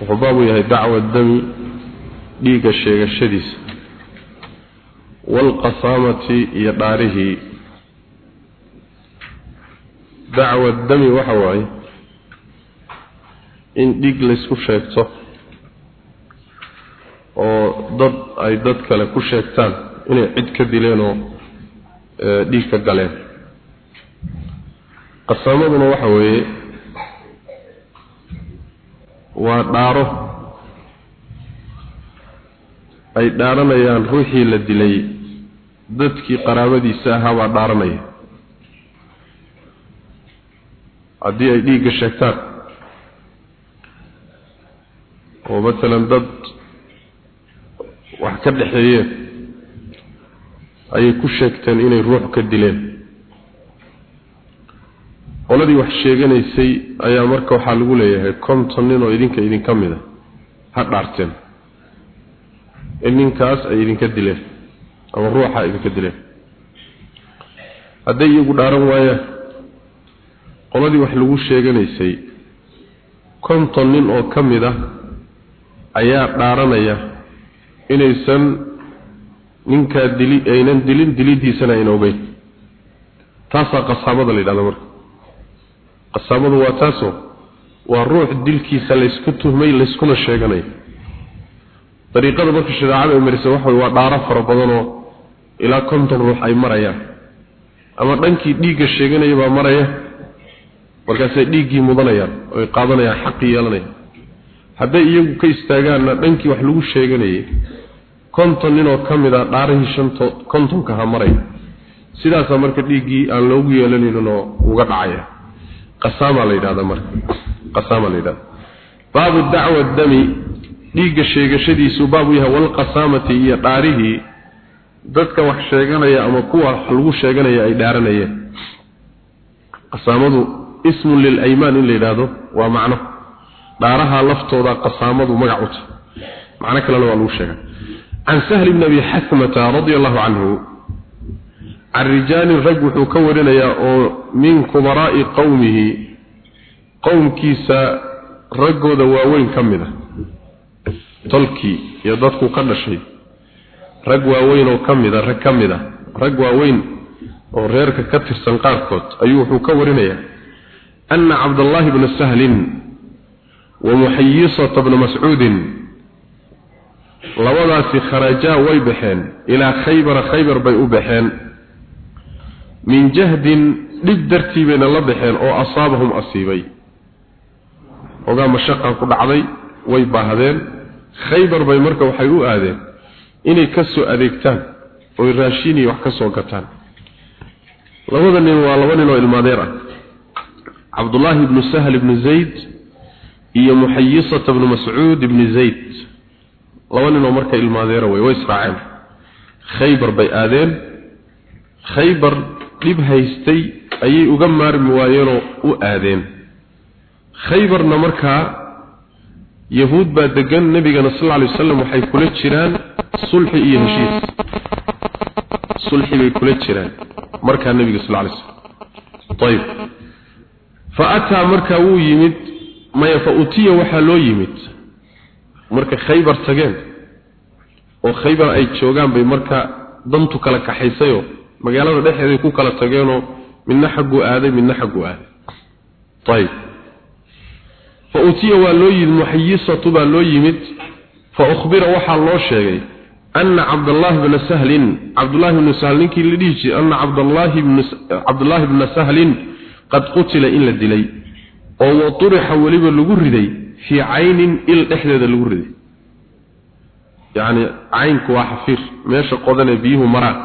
wuxuu baab u yahay dacwa dami dhiigga sheegashadiisa waalqasaamati iyo dhaarihii. Dacwa dami waxa waaye in dhiig laysku sheegto oo dad ay dad kale ku sheegtaan inay cid ka dileen oo dhiig ka galeen. Qasaamaduna waxa weeye waa dhaaro. Ay dhaaranayaan ruuxii la dilay. Dadkii qaraabadiisa ahaa baa dhaaranaya. Haddii ay dhiigga sheegtaan. Oo matalan dad wax ka dhexeeyeen ayay ku sheegteen inay ruux ka dileen qoladii wax sheeganaysay ayaa marka waxaa lagu leeyahay konton nin oo idinka idinka mid a ha dhaarteen. In ninkaas ay idinka dileen. Ama ruuxa idinka dileen. Hadday iyagu dhaaran waayaan qoladii wax lagu sheeganaysay konton nin oo ka mid ah ayaa dhaaranaya inaysan ninkaa dili aynan dilin dilidiisana ayna ogeyn. Taasaa qasaamada la yidhahda marka qasaamadu waa taasoo waa ruux dilkiisa laysku tuhmay layskuna sheeganayo dariiqada marka shareecada ay marisa waxa waa dhaaro fara badanoo ilaa konton ruux ay marayaan. Ama dhankii dhiigga sheeganaya baa maraya markaasay dhiiggii mudanayaan oy qaadanayaan xaqii yeelanayaan. Hadday iyagu ka istaagaanna dhankii wax lagu sheeganayay konton ninoo ka mid a dhaarihii shanto kontonka ha maraya sidaasaa marka dhiiggii aan loogu yeelanayninoo uga dhacaya qasaama la yidhahda marka. Qasaama la yidhahda baabu dacwa dami dhiigga sheegashadiisu baabu yahay walqasaamati iyo dhaarihii dadka wax sheeganaya ama kuwa wax lagu sheeganaya ay dhaaranayeen. Qasaamadu ismun lilaymaan in la yidhaahdo waa macno. Dhaaraha laftooda qasaamadu magac u tahay. Macno kalena waa lagu sheegaa can sahl bn abi xasmata radia allahu canhu can rijaalin rag wuxuu ka warinayaa oo min kubaraa'i qowmihi qowmkiisa raggooda waaweyn ka mid a tolkii iyo dadku ka dhashay rag waaweyn oo ka mid a rag ka mid a rag waaweyn oo reerka ka tirsan qaarkood ayuu wuxuu ka warinayaa. Ana cabdallaahi bna sahlin wa muxayisata bna mascuudin labadaasi kharajaa way baxeen. Ilaa khaybara khaybar bay u baxeen min jahdin dhib dartii bayna la baxeen oo asaabahum asiibay. Ogaa mashaqaa ku dhacday way baahdeen. Khaybar bay marka waxay u aadeen inay ka soo adeegtaan oy raashin wax ka soo gataan. Labada nin waa laba nin oo ilmaadeer ah cabdullaahi ibnu sahl ibnu zayd iyo muxayisata ibnu mascuud ibni zayd. Laba ninoo marka ilmaadeera wey way israaceen. Khaybar bay aadeen. Khaybar dhib haystay ayay uga maarmi waayeenoo u aadeen. Khaybarna markaa yahuud baa degan nebigana sal alay wasalam waxay kula jiraan sulxi iyo heshiis. Sulxi bay kula jiraan markaa nebiga sal alay slam ayib fa ataa markaa wuu yimid maya fa utiya waxaa loo yimid. Marka khaybar tageen oo khaybar ay joogaan bay marka dantu kala kaxaysayoo magaalada dhexeeday ku kala tageenoo midna xagguu aaday midna xagguu aaday. Ayib fa utiya waa loo yimid muxayisatu baa loo yimid fa ukhbira waxaa loo sheegay ana cabdallaahi bna sahlin cabdullaahi bna sahl ninkii la dhihi jiray ana cabdallaahi bna sahlin qad qutila in la dilay oo waturixa weliba lagu riday fii caynin il dhexdeeda lagu riday. Yacni caynku waa xafiir meesha qodanee biyuhu maraan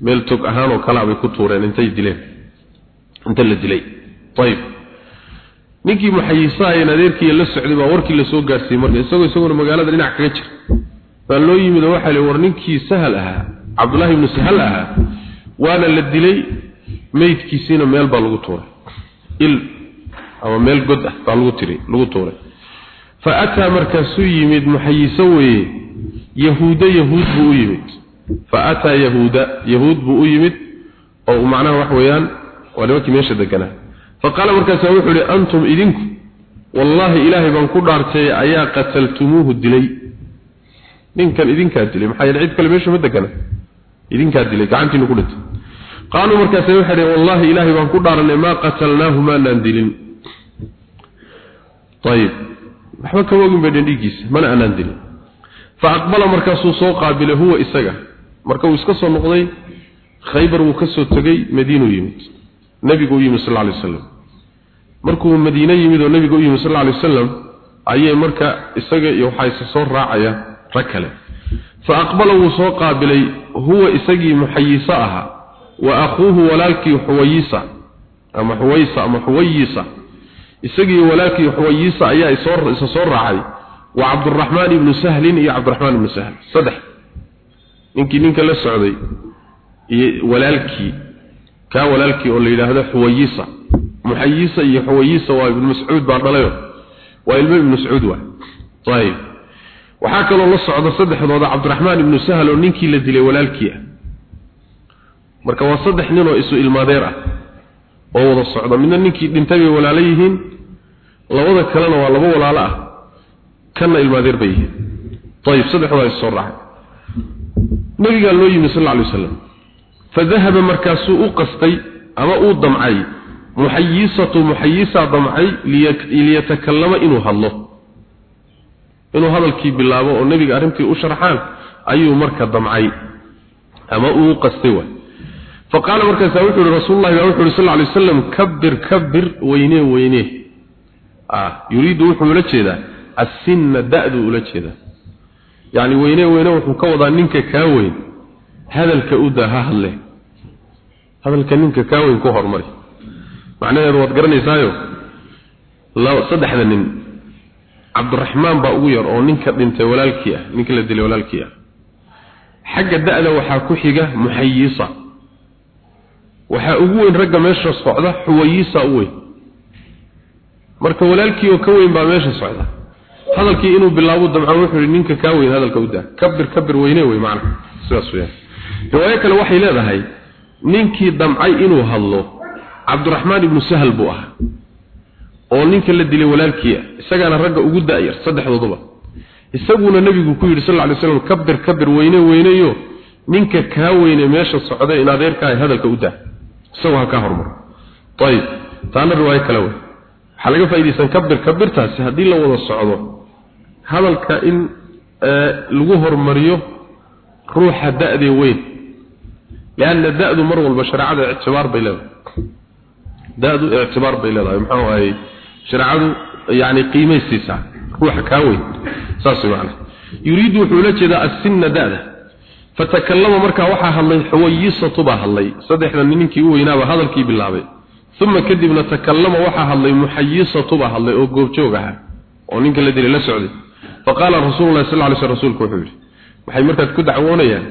meel tog ahaan oo kalea bay ku tuureen intay dileen. Inta la dilay. Ayib ninkii muxayisahayn adeerkiiya la socday baa warkii la soo gaarsiiyey marka isagoo isaguna magaalada dhinac kaga jira. Baa loo yimid oo waxaa li war ninkii sahal ahaa cabdullaahi ibnu sahal ahaa waana la dilay meydkiisiina meel baa lagu tuuray. Il ama meel god ah baa lagu tiri lagu tuuray. Fa ataa markaasuu yimid muxayiso weeye yahuuda yahuud buu u yimid waa nimankii meesha deganaa fa qaala markaasaa wuxuu ihi antum idinku wallaahi ilaahay baan ku dhaartay ayaa qataltumuuhu dilay. Ninkan idinkaa dilay maxaa yeele cid kale meesha ma degana. Idinkaa dilay gacantiinu ku dhintay. Qaaluu markaasay waxay dhaheen wallaahi ilaahay baan ku dhaaranay maa qatalnaahu maanaan dilin. Ayib waxba kama ogin bay dhiiggiisa mana aanaan dilin. Fa aqbala markaasuu soo qaabilay huwa isaga marka uu iska soo noqday khaybar wuu ka soo tegey madiinuu yimid. Nebigu u yimid sal alay wasalam markuu madiine yimid oo nebigu u yimid sal alay wasalam ayay marka isaga iyo waxaa isa soo raacaya rag kale. Fa aqbala wuu soo qaabilay huwa isagii muxayiso ahaa wa akhuuhu walaalkii xuwayisa ama xuwaysa ama xuwayisa. Isagii walaalkii xuwayisa ayaa isa soo raacay wa cabduraxmaan ibnu sahlin iyo cabdiraxmaan ibnu sahl. Saddex ninkii ninka la socday walaalkii kaa walaalkii oo la yidhaahdo xuwayisa. Muxayisa iyo xuwayisa waa ibnu mascuud baa dhalayo. Waa ilmo ibnu mascuud waa ayib waxaa kaloo la socda saddexdooda cabdiraxmaan ibnu sahl oo ninkii la dilay walaalkii ah. Marka waa saddex nin oo isu ilmaadeer ah oo wada socda. Midna ninkii dhintay bay walaalo yihiin labada kalena waa laba walaalo ah kanna ilmaadeer bay yihiin. Ayib saddexdooda is soo raacay nabigaa loo yimi sal alay wasalam fadahaba markaasuu u qastay ama uu damcay muxayisatu muxayisa damcay liyatakallama inuu hadlo. Inuu hadalkii bilaabo oo nebiga arrintii u sharxaan ayuu marka damcay ama uu qastay faqaala markaasaa wuxuu yihi rasuululahi baa wuxu uhi sal lay waslam kabir kabir weyne weyne. Yuriidu wuxuu ula jeedaa assinna da-duu ula jeedaa yacni weyne weyne wuxuu ka wadaa ninka kaa weyn. Hadalka u daa ha hadle. Hadalka ninka kaa weyn ku hormari. Macnaheedu waad garanaysaayo saddexda nin. Cabdiraxmaan baa ugu yar oo ninka dhintay walaalkii ah ninka la dilay walaalkii ah. Xagga da-da waxaa ku xiga muxayisa. Waxaa ugu weyn ragga meesha socda xuwayisa u weyn. Marka walaalkii oo ka weyn baa meesha socda hadalkii inuu bilaabo damco wuxuu yidhi ninka kaa weyn hadalka u daa. Kabir kabir weyne wey macna sidaas weyaan riwaayo kale waxay leedahay ninkii damcay inuu hadlo cabdiraxmaan ibnu sahal buu ahaa oo ninka la dilay walaalkii isagaana ragga ugu da-yar saddexdooduba. Isaguna nebigu ku yidhi sal lla slam kabir kabir weyne weyneyo ninka kaa weyne meesha socda in adeerkaahay hadalka u daa. Isagoo ha kaa hormaro. Taana riwaayo kale waxaa laga faaidaysan kabir kabirtaasi haddii la wada socdo hadalka in lagu hormariyo ruuxa da-dee weyn. Lianna da-du mar walba shareecada ictibaar bay leedahay. Da-du ictibaar bay leedahay muxuu ahay? Shareecadu yani qiimay siisaa ruuxa kaa weyn. Saas macana yuriidu jeedaa assinna da-da. Fatakallama markaa waxaa hadlay xuwayisatu baa hadlay. Saddexda ninkii u weynaaba hadalkii bilaabay. Takallama waxaa hadlay muxayisatu baa hadlay oo goobjoog ahaa oo ninka la dilay la socday faqaala rasuululahi sal lay sl rsulku wuxuu yidhi waxay markaas ku dacwoonayaan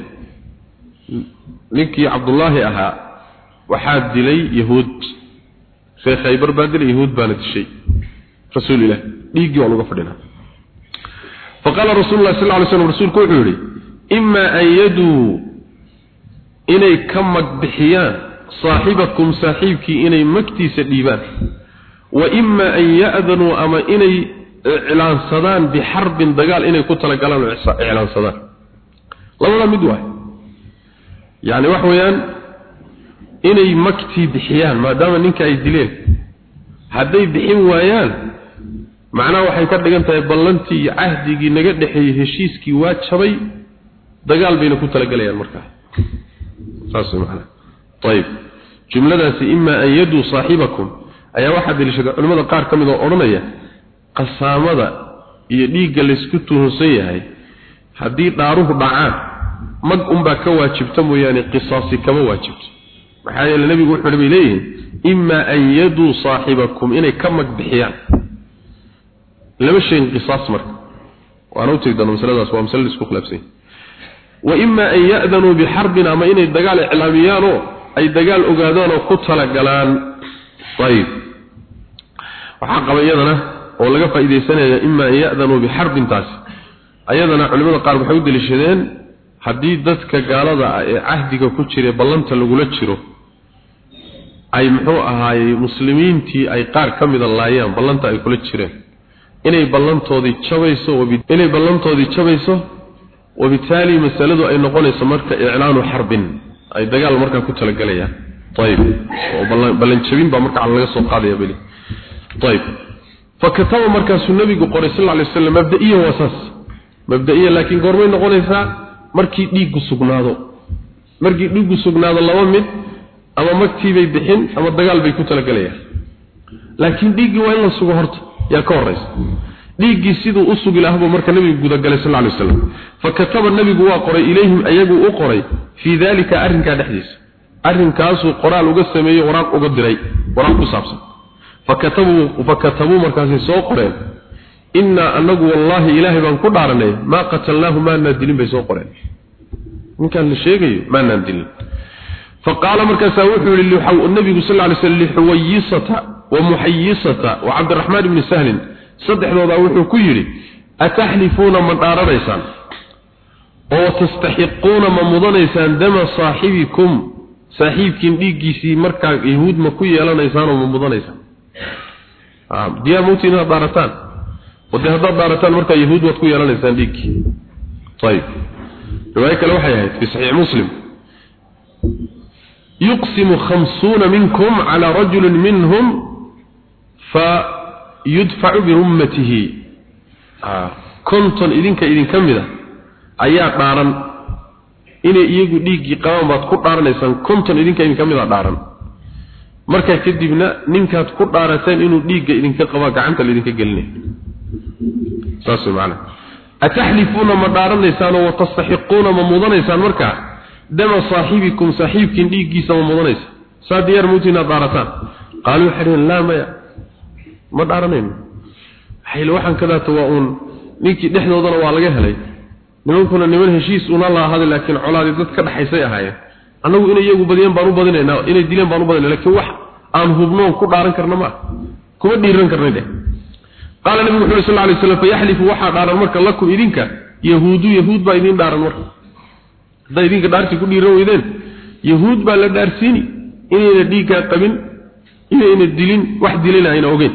ninkii cabdullaahi ahaa waxaa dilay yahuud. Ree khaybar baa dilay yahuud baana dishay. Rasuul ilah dhiiggii waan uga fadhinaa. Faqaala rasuulu lahi sal lay slam rasuulku wuxuu yidhi imaa an yaduu inay ka magbixiyaan saaxibakum saaxiibkii inay magtiisa dhiibaan wa imaa an ya'danuu ama inay iclaansadaan bixarbin dagaal inay ku talagalaan oo iclaansadaan. Labada mid waay. Yacni waxa weeyaan inay magtii bixiyaan maadaama ninka ay dileen. Hadday bixin waayaan macnaha waxay ka dhigan tahay ballantii iyo cahdigii naga dhexeeyey heshiiskii waa jabay dagaal bayna ku talagalayaan markaa. Saas macnaha. Ayib jumladaasi imaa an yaduu saaxibakum. Ayaa waxaa daliishaday culimmada qaar ka mid oo odhanaya qasaamada iyo dhiigga laysku tuhunsan yahay haddii dhaaruhu dhacaan mag unbaa ka waajibta mooyaane qisaasi kama waajibto. Maxaa yeele nebigu wuxuu bay leeyihiin imaa an yaduu saaxibakum inay ka mag bixiyaan. Lama sheegin qisaas marka. Waana utegi doona masaladaas waa masale la isku khilaafsan wa imaa an ya'danuu bixarbin ama inay dagaal iclaamiyaanoo ay dagaal ogaadaan oo ku talagalaan ayib. Waxaa qaba iyadana oo laga faa'iidaysanaya imaa an ya'danuu bixarbintaasi ayadana culimmada qaar waxay u deliishadeen haddii dadka gaalada ah ee cahdiga ku jira ballanta lagula jiro ay muxuu ahaayey muslimiintii ay qaar ka mida laayaan ballanta ay kula jireen. Inay ballantoodii jabayso inay ballantoodii jabayso ay noqonayso marka iclaanu xarbin. Ay dagaal markaa ku talagalayaan ayib oo ballan jabin baa markaa laga soo qaadaya bali ayib fakataba markaasuu nabigu qoray sal lla alay wasallam mabda'iyan waa saas. Mabda'iyan laakiin goormay noqonaysaa markii dhiiggu sugnaado. Markii dhiiggu sugnaado laba mid ama magtiibay bixin ama dagaal bay ku talagalayaan. Laakiin dhiiggii waa in la sugo horta yaa ka horaysa dhiiggii siduu u sugi lahaa buu marka nabigu gudagalay sal lla lay wasalam fakataba nabigu waa qoray ilayhim ayagu u qoray fii dalika arrinkaa dhexdiisa. Arrinkaasuu qoraal uga sameeyey waraaq uga diray waraaq ku saabsan fakatabuu markaasay soo qoreen. Innaa anagu wallaahi ilaahay baan ku dhaaranay maa qatalnaahu maanaan dilin bay soo qoreen. Ninkaan la sheegayo maanaan dilin. Faqaala markaasaa wuxuu yihi nabigu sal lay sl lixuwayisata wa muxayisata wa cabdiraxmaan ibni sahlin. Saddexdoodaa wuxuu ku yidhi ataxlifuuna ma dhaaranaysaan oo tastaxiquuna ma mudanaysaan dama saaxibikum saaxiibkiin dhiiggiisii markaa yahuud ma ku yeelanaysaanoo ma mudanaysaan diyaa mawti inaad dhaarataan ode haddaad dhaarataan markaa yahuud waad ku yeelanaysaan dhiiggii ayib riwaayo kale waxay ahayd fi saxiix muslim. Yuqsimu khamsuuna minkum calaa rajulin minhum fa yudfacu birummatihi konton idinka idinka mid a ayaa dhaaran. Inay iyagu dhiiggii qabaan baad ku dhaaranaysaan konton idinka idinka mid a dhaaran markaa kadibna ninkaad ku dhaarateen inuu dhiigga idinka qabaa gacanta laydinka gelinay saas way macana ataxlifuuna ma dhaaranaysaan oo watastaxiquuna ma mudanaysaan markaa dama saaxibikum saaxiibkiin dhiiggiisa ma mudanaysa. Saa diyaar muuti inaad dhaarataan. Qaaluu dhaheen laa maya. Ma dhaaranayno waxay waxaan kadaata waa uun. Ninkii dhexdoodana waa laga helay. Nimankuna niman heshiis una la ahaday laakiin colaadii dad ka dhaxaysay ahaayeen annagu inay iyagu badiyeen baan u badinaynaa inay dileen baan u badinay laakiin wax aan hubnoon ku dhaaran karna ma kuma dhiiran karnay dheh qaala nabigu wuxuu sal alay slam fayaxlifu waxaa dhaaran marka lakum idinka yahuudu yahuud baa idin dhaaran marka. Hadday idinka dhaartii ku dhiiran weydeen yahuud baa la dhaarsiini inayna dhiiggaa qabin inayna dilin wax dilina ayna ogeyn.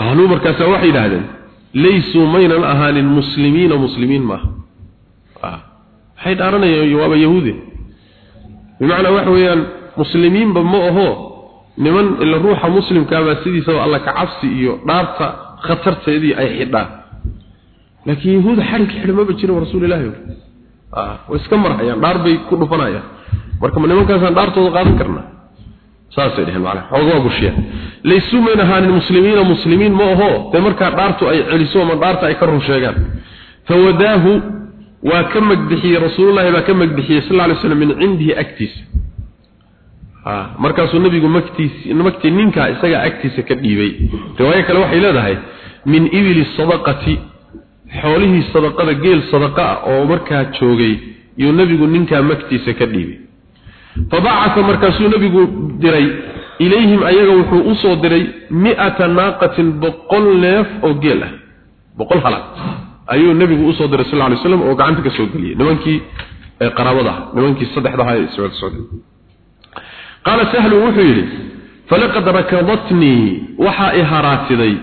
Qaaluu markaasaa waxay yidhaahdeen laysuu maynan ahaanin muslimiina muslimiin maaha waxay dhaaranayaan waaba yahuude bimacnaa waxa weeyaan muslimiinba ma aho niman ila ruuxa muslimkaabaa sidiisaba alla ka cabsi iyo dhaarta khatarteedii ay xidhaan. Laakiin yahuuda xarig xidhmaba jira rasuul ilaahi way iska marhayaan dhaar bay ku dhufanayaan. Marka ma nimankaasaan dhaartooda qaadan karnaa? Saasay dheheen macnaha xoogaa bushiya laysu mayn ahaanin muslimiina muslimiin ma aho dee markaa dhaartu ay celiso ama dhaarta ay ka run sheegaan. Fawadaahu waa ka magbixiyey rasuulullahi baa ka magbixiyey sal alay slam min cindihi agtiisa. Markaasuu nabigu magtiis magtii ninkaa isagaa agtiisa ka dhiibay. Riwaayo kale waxay leedahay min ibili sadaqati xoolihii sadaqada geel sadaqa ah oo markaa joogay yuu nabigu ninkaa magtiisa ka dhiibay. Fabacata markaasuu nabigu diray ilayhim ayaga wuxuu u soo diray mi'ata naaqatin boqol neef oo geel ah boqol halaad ayuu nabigu u soo diray sal lay slam oo gacanta ka soo geliyey nimankii qaraabadaha nimankii saddexdaha qaala sahlu wuxuu yidhi falaqad rakadatnii waxaa i haraatiday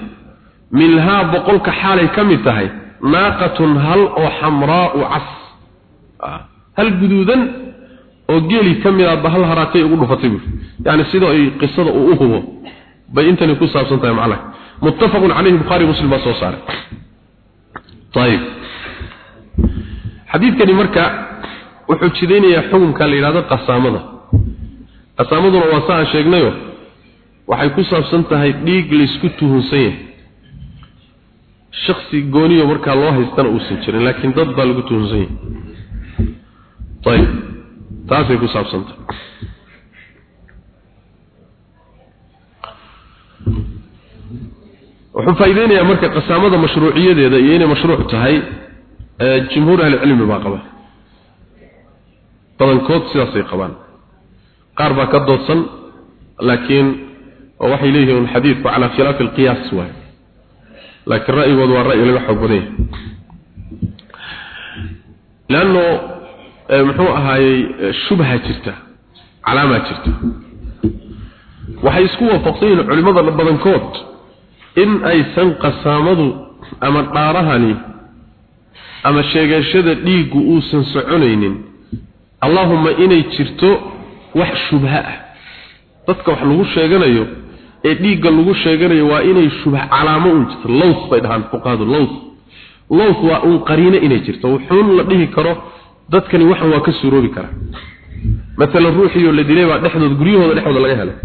minhaa boqolka xaalay ka mid tahay naaqatun hal oo xamraau cas. Hal guduudan oo geeli ka mid aadba hal haraatay ugu dhufatay yani sida ay qisada uu u hubo bay intani ku saabsan tahay macnaha. Muttafaqun calayhi bukhaari muslim soo saaray ayib xadiidkani marka wuxuu jidaynayaa xukunka la yidhahdo qasaamada. Qasaamaduna waa sa aan sheegnayo waxay ku saabsan tahay dhiig laysku tuhunsan yahay. Shaksi gooniyo markaa loo haystana uusan jirin laakiin dad baa lagu tuhunsan yahay. Ayib taasay ku saabsantah wuxuu faaideynayaa marka qasaamada mashruuciyadeeda iyo inay mashruuc tahay jumhuur ahlicilmi baa qaba. Badankood sidaasay qabaan. Qaar baa ka doodsan laakiin waxay leeyihiin xadiidku calaa khilaafi alqiyaas waay laakiin ra'yigoodu waa ra'yi laga xoog badan yahay leanno muxuu ahaayey shubha jirta calaamaa jirta. Waxay isku waafaqsan culimmada badankood in aysan qasaamadu ama dhaarahani ama sheegashada dhiiggu uusan soconaynin allahumma inay jirto wax shubha ah. Dadka wax lagu sheeganayo ee dhiigga lagu sheeganayo waa inay shubha calaamo un jirto. Lows bay dhahaan fuqaadu lows lows waa un qariino inay jirto. Wuxuun la dhihi karo dadkani waxan waa ka suroobi karaa maalan ruuxiyo la dilay baa dhexdood guryahooda dhexdooda laga helay.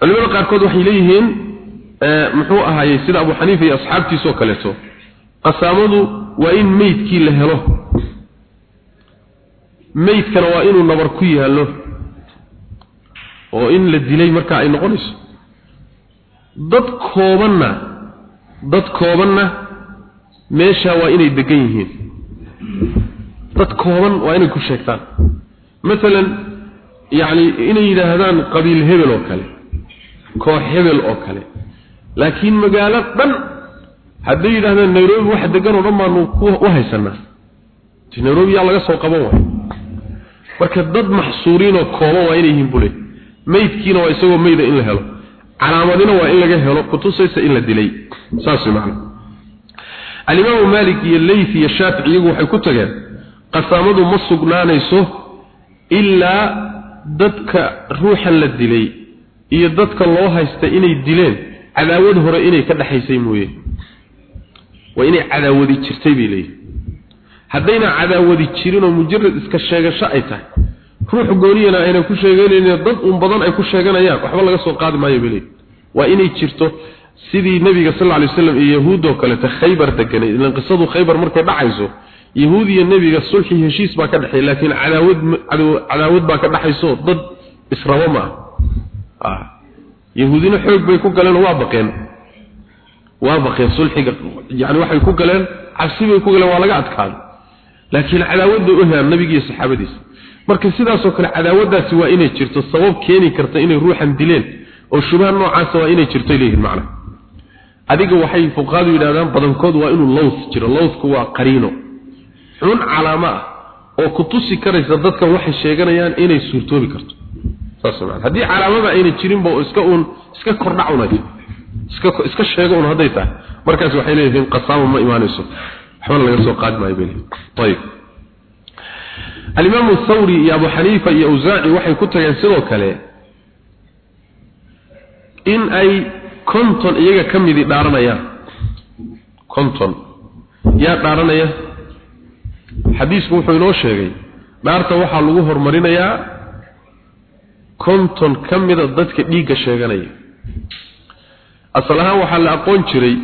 Culimada qaarkood waxay leeyihiin muxuu ahaayey sida abu xaniifa iyo asxaabtiisoo kaleeto qasaamadu waa in meydkii la helo. Meydkana waa inuu nabar ku yaallo oo in la dilay markaa ay noqonayso. Dad koobanna dad koobanna meeshaa waa inay degan yihiin. Dad kooban waa inay ku sheegtaan. Maalan yacni inay yidhaahdaan qabiil hebel oo kale koox hebel oo kale laakiin magaalo dhan hadday yidhahdaan nairobi wax degan oo dhan baanu u haysanaa nairobi yaa laga soo qaban waay. Marka dad maxsuuriinoo kooban waa inay yihiin bule meydkiina waa isagoo meyda in la helo calaamadina waa in laga helo kutusaysa in la dilay. Saas macna. Alimaamu maalik iyo leyth iyo shaafici iyagu waxay ku tageen qasaamadu ma sugnaanayso ilaa dadka ruuxan la dilay iyo dadka loo haysta inay dileen cadaawad hore inay ka dhaxaysay mooye. Waa inay cadaawadi jirtay bay leeyihiin haddayna cadaawadi jirin oo mujarad iska sheegasho ay tahay ruux gooniyana ayna ku sheeganaynin dad un badan ay ku sheeganayaan waxba laga soo qaadi maayo bay leeyihiin waa inay jirto sidii nabiga sal lla lay waslam iyo yahuud oo kaleeta khaybar deganay ilan qisadu khaybar markay dhacayso yahuud iyo nebiga sulxi heshiis baa ka dhexeey laakiin cadaawad cadaawad baa ka dhaxayso dad israbo ma ah yahuudina xoog bay ku galeen waa baqeen. Waa baqeen sulxiga yani waxay ku galeen cabsi bay ku galeen waa laga adkaaday laakiin cadaawad bay u helaan nabiga iyo saxaabadiisa. Marka sidaasoo kale cadaawadaasi waa inay jirto sabab keeni karta inay ruuxan dileen oo shubaha noocaasa waa inay jirto leeyihiin macna. Adiga waxay fuqaadu yidhahdaan badankood waa inuu lows jiro lowsku waa qariino. Xun calaamo ah oo ku tusi karaysa dadkan waxay sheeganayaan inay suurtoobi karto haddii calaamada ayna jirinba oo iska uun iska kordhacunay iska iska sheego un hadday tahay. Markaas waxay leeyihiin qasaamo ma imaanayso. Waxbana laga soo qaadi maayo beli. Ayib. Alimaamu thawri iyo abu xaniifa iyo awsaaci waxay ku tageen sidoo kale in ay konton iyaga ka midi dhaaranayaan konton. Yaa dhaaranaya. Xadiisku wuxuu inoo sheegay dhaarta waxaa lagu horumarinayaa konton ka mida dadka dhiigga sheeganaya. Asal ahaan waxaa la aqoon jiray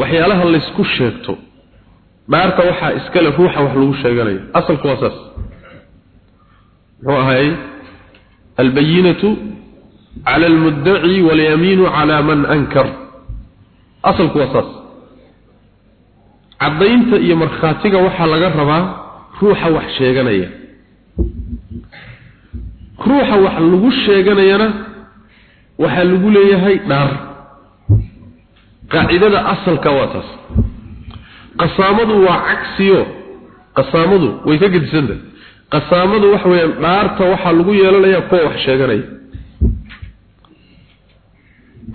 waxyaalaha laysku sheegto. Dhaarta waxaa iskale ruuxa wax lagu sheeganayo asalku waa saas. Muxuu ahaayey? Albayinatu cala almuddaci walyamiinu calaa man ankar. Asalku waa saas. Caddaynta iyo markhaatiga waxaa laga rabaa ruuxa wax sheeganaya ruuxa wax lagu sheeganayana waxaa lagu leeyahay dhaar. Qaacidada asalka waa taas. Qasaamadu waa cagsiyo. Qasaamadu way ka gedisantahay qasaamadu waxa weeyaan dhaarta waxaa lagu yeelanayaa kuwa wax sheeganaya.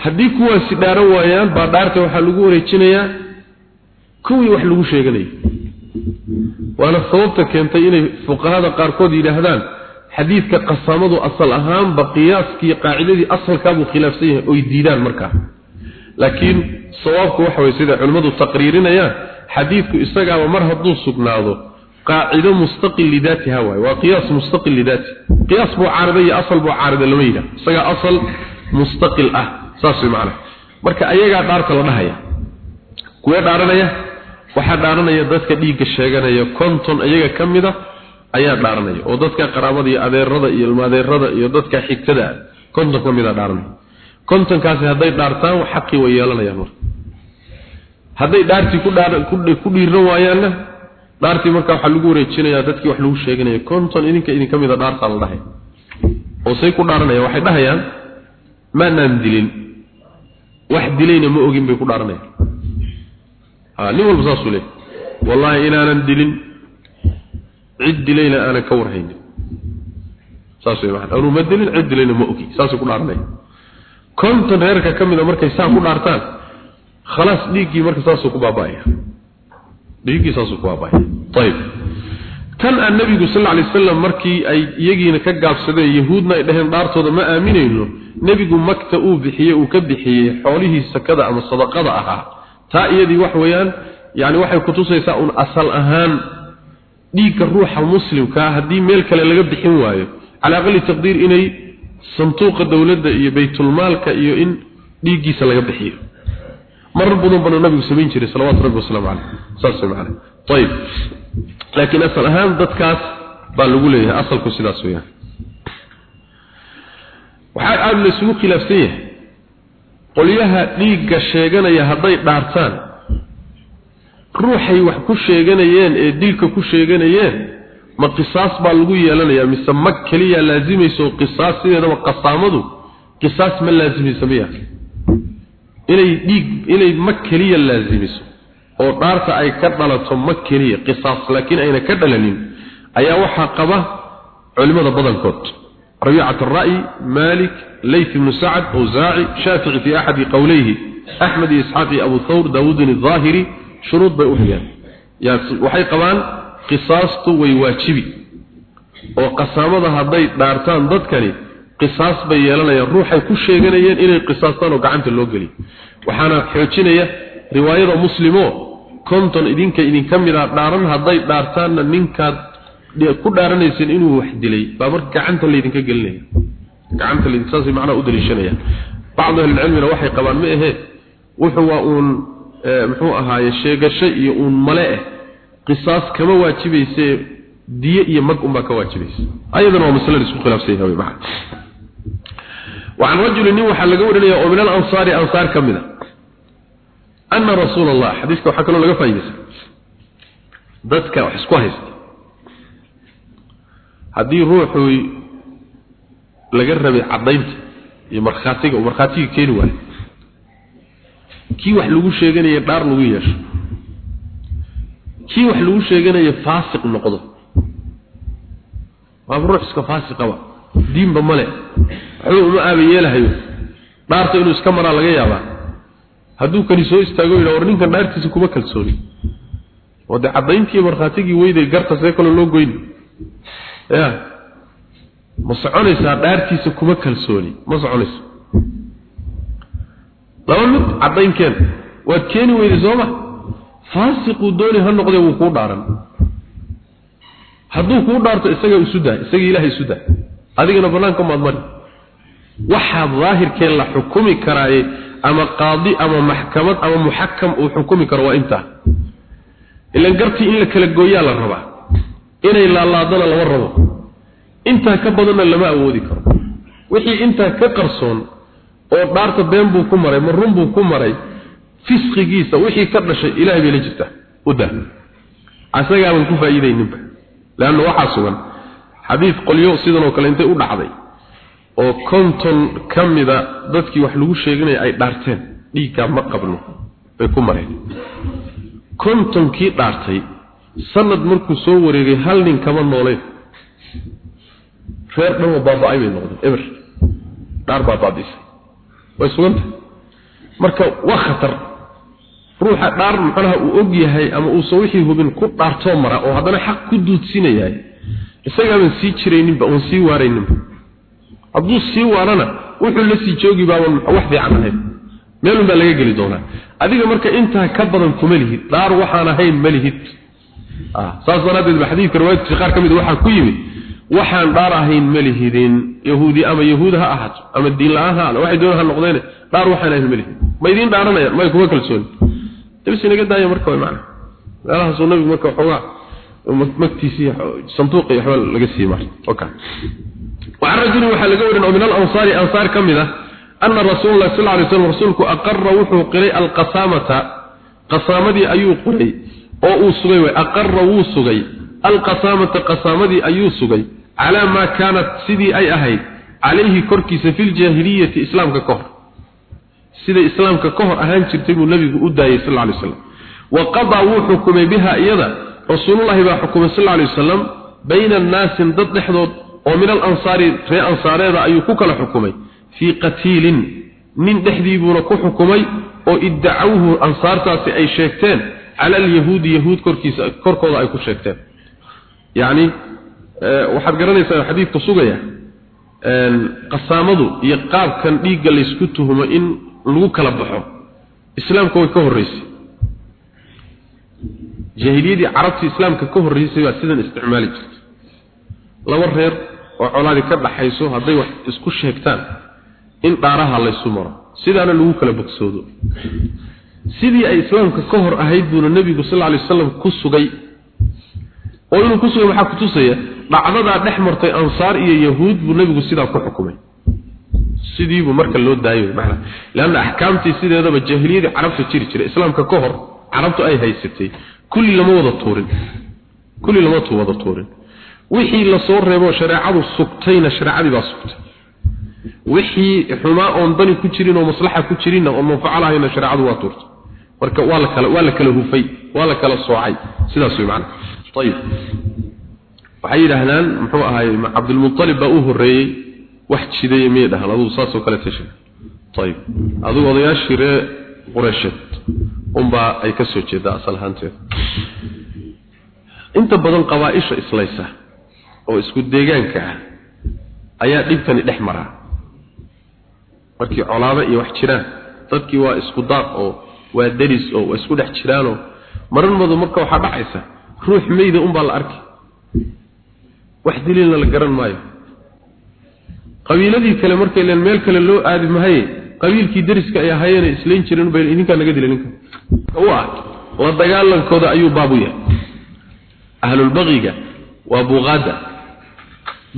Haddii kuwaasi dhaaran waayaan baa dhaarta waxaa lagu wareejinayaa kuwii wax lagu sheeganayay. Waana sababta keentay inay fuqahada qaarkood yidhaahdaan xadiidka qasaamadu asal ahaanba qiyaaskii qaacidadii asalkaabuu khilaafsan yahay oy diidaan markaa. Laakiin sawaabku waxa weye sida culimmadu taqriirinayaan xadiidku isagaaba mar hadduu sugnaado qaacido mustaqil lidaatiha waaye waa qiyaas mustaqil lidaati. Qiyaas buu caarida asal buu caarida lama yidhaha isagaa asal mustaqil ah saas way macana marka ayagaa dhaarta la dhahaya kuwee dhaaranaya? Waxaa dhaaranaya dadka dhiigga sheeganaya konton iyaga ka mid a ayaa dhaaranaya oo dadka qaraabada iyo adeerada iyo ilmaadeerada iyo dadka xigtada konton ka mid a kontonkaasi hadday dhaartaan xaqii way yeelanayaan marka. Hadday dhaartii ku dhiiran waayaanna dhaartii marka waxaa lagu wareejinayaa dadkii wax lagu sheeganaya konton idinka idinka mid a dhaartaa la dhahay. Oo say ku dhaaranayaan waxay dhahayaan maanaan dilin. Wax dilayna ma ogin bay ku dhaaranayaan ha nin walba saasuu leey wallaahi inaanan dilin cid dilayna aanan ka warhaynin. Saas way macana anuu ma dilin cid dilayna ma ogi. Saasay ku dhaaranaya konton reerka ka mida markay saa ku dhaartaan khalaas dhiiggii marka saasuu ku baaba'aya. Dhiiggii saasuu ku baaba'aya. Ayib tan aan nabigu sal alay wasallam markii ay iyagiina ka gaabsadeen yahuudna ay dhaheen dhaartooda ma aaminayno nebigu magta uu bixiyey uu ka bixiyey xoolihii sakada ama sadaqada ahaa. Taa iyadii wax weeyaan yani waxay kutusaysaa un asal ahaan dhiigga ruuxa muslimkaa haddii meel kale laga bixin waayo. Calaa aqali taqdiir inay sanduuqa dowladda iyo baytulmaalka iyo in dhiiggiisa laga bixiyo. Marar badan banu nabigu samayn jiray salawaatu rabbi wasalaamu caleyh. Saas macana ayib laakiin asal ahaan dadkaas baa lagu leeyahay. Asalku sidaas weeyaan. Waxaa aada la isugu khilaafsan yahay. Qolyaha dhiigga sheeganaya hadday dhaartaan ruuxay wax ku sheeganayeen ee dilka ku sheeganayeen ma qisaas baa lagu yeelanayaa mise mag keliya laazimayso qisaas sideedaba qasaamadu qisaas ma laazimaysa miya inay dhiig inay mag keliya laazimiso oo dhaarta ay ka dhalato mag keliya qisaas laakiin ayna ka dhalanin ayaa waxaa qaba culimada badankood ربيعة الرأي مالك ليث بن سعد أوزاعي شافعي في أحد قوليه أحمد إسحاق أبو ثور داود الظاهري shuruud bay u xiyeen waxay qabaan qisaastu way waajibi. Oo qasaamada hadday dhaartaan dadkani qisaas bay yeelanayaan ruuxay ku sheeganayeen inay qisaastaan oo gacanta loo geliyo. Waxaana xoojinaya riwaayada muslimo konton idinka idinka mid a dhaaran hadday dhaartaanna ninkaad ku dhaaranayseen inuu wax dilay. Baa marka gacanta laydinka gelinaya. Gacanta laydinsaasay macnaha u daliishanayaan bacdu ahlicilmina waxay qabaan ma ahee wuxuu waa uun muxuu ahaaye sheegasho iyo uun male eh qisaas kama waajibayse diye iyo mag unbaa ka waajibaysa ayadana waa masale isku khilaafsan yahay macna وعن رجل ني waxa laga warinaya oo min al-ansari ansar kamida anna rasuulullah hadithka waxa kale laga faa'iideysan dadka wax isku haysta haddii ruuxu laga rabay cadaynta iyo markhaatiga markhaatiga keeni waayo kii wax lagu sheeganaya dhaar lagu yeesho. Kii wax lagu sheeganaya faasiq noqdo. Waaba ruux iska faasiqaba diinba male waxba uma aaba yeelahayo. Dhaarta inuu iska maraa laga yaabaa. Hadduu kani soo istaago yidha war ninkan dhaartiisa kuma kalsooni oo dee caddayntii markhaatigii weyday garta see kaloo loo goyni. Ya ma soconaysaa dhaartiisa kuma kalsooni ma soconayso laba mid caddaynkeen. Waad keeni weyday sooma? Faasiquu dooni ha noqdee wuu kuu dhaaran. Hadduu kuu dhaarto isaga isu daa isaga ilaahay isu daa. Adigana bannaanka maad mari. Waxaa daahirkeen la xukumi karaaye ama qaadi ama maxkamad ama muxakam uu xukumi karo waa intaa. Ilan gartii in la kala gooyaa la rabaa. Inay laalaadana lama rabo. Intaa ka badanna lama awoodi karo. Wixii intaa ka qarsoon oo dhaarta been buu ku maray ma run buu ku maray fisqigiisa wixii ka dhashay ilaahay bay la jirtaa. U daa. Asagaaban ku faa'iidayninba. Leanna waxaa sugan xadiid qolyo sidan oo kale intay u dhacday oo konton ka mida dadkii wax lagu sheeganaya ay dhaarteen. Dhiiggaa ma qabno. Bay ku mareen. Kontonkii dhaartay sanad markuu soo wareegay hal nin kama nooleyn. Reer dhan oo baaba-ay bay noqdeen. Eber. Dhaar baa baabisay way sugantah marka waa khatar. Ruuxa dhaar macnaha uu og yahay ama uusan wixii hubin ku dhaartoo mara oo haddana xaq ku duudsinayahay isagaaban sii jirayninba oon sii waarayninba hadduu sii waarana wuxuu la sii joogi baaban wax fiican ahayd meelun baa laga geli doonaa. Adiga marka intaa ka badan kuma lihid dhaar waxaan ahayn ma lihid. Saas daraadeed ba xadiidka riwaayadkiisa qaar ka mid waxaa ku yimid waxaan dhaar ahayn ma lihidin yahuudi ama yahuud ha ahaato ama diin la-aan ha waxay doona ha noqdeen dhaar waxaan ahayn ma lihid ma idiin dhaaranayaan may kuma kalsooni dabis inaga daaya marka way macna meelahaasuu nabigu marka waxoogaa magtiisii sanduuqa iyo waxba laga sii maray okay وعن رجل وحا لغا ورن من الانصار انصار كميده ان رسول الله صلى الله عليه وسلم رسولك اقر وحو قري القسامه قسامدي ايو قري oo uu sugay way aqarra wuu sugay alqasaamata qasaamadii ayuu sugay calaa maa kaanat sidii ay ahayd calayhi korkiisa fi ljaahiliyati islaamka ka hor. Sida islaamka ka hor ahaan jirtay buu nabigu u daayay sal alay wasalam wa qadaa wuu xukumay biha iyada rasuulullahi baa xukumay sal alay wasalam bayna annaasin dad dhexdood oo min alansaari ree ansaareeda ayuu ku kala xukumay fii qatiilin nin dhexdii buuna ku xukumay oo iddacawhu ansaartaasi ay sheegteen cala alyahuudi yahuud korkiisa korkooda ay ku sheegteen yacni waxaad garanaysaa xadiidka sugaya qasaamadu iyo qaabkan dhiigga laysku tuhumo in lagu kala baxo islaamka way ka horreysay. Jaahiliyadii carabtii islaamka ka horreysay baa sidan isticmaali jirtay. Laba reer oo colaadii ka dhaxayso hadday wax isku sheegtaan in dhaaraha laysu maro sidaana lagu kala bogsoodo sidii ay islaamka ka hor ahayd buuna nebigu sal lla alay wasalam ku sugay oo inuu ku sugay maxaa kutusaya dhacdadaa dhex martay ansaar iyo yahuud buu nebigu sidaa ku xukumay. Sidiibuu marka loo daayo macna leanna axkaamtii sideedaba jaahiliyadii carabta jiri jiray islaamka ka hor carabtu ay haysatay kulli lama wada tuurin kulli lama wada tuurin. Wixii la soo reebo shareecadu sugtayna shareecadii baa sugtay. Wixii xumaa oon dani ku jirin oo maslaxa ku jirin oo manfaco lahayna shareecadu waa tuurtay. Marka waa la kala waa la kala hufay waa la kala soocay sidaas way macna ayib waxay yidhaahdaan muxuu ahaay cabdulmualib baa u horreeyey wax jiday dhahaan? Adugu saasoo kale tasha ayib adigu odayaashii ree qureysheed unbaa ay ka soo jeedaa asal ahaanteeda inta badan qabaa-isha islaysa oo isku deegaanka ah ayaa dhibkani dhex maraa. Markii colaado iyo wax jiraan dadkii waa isku daaq oo waa deris oo isku dhex jiraanoo maranmadu marka waxaa dhacaysa ruux meyda unbaa la arki. Wax daliilna la garan maayo. Qabiiladii kale markay leen meel kale loo aadi mahaye qabiilkii deriska ay ahaayeen islayn jireen bay idinkaa naga dilay ninka. U ah la dagaalankooda ayuu baabu yahay. Ahlulbaqiga waa buuqaada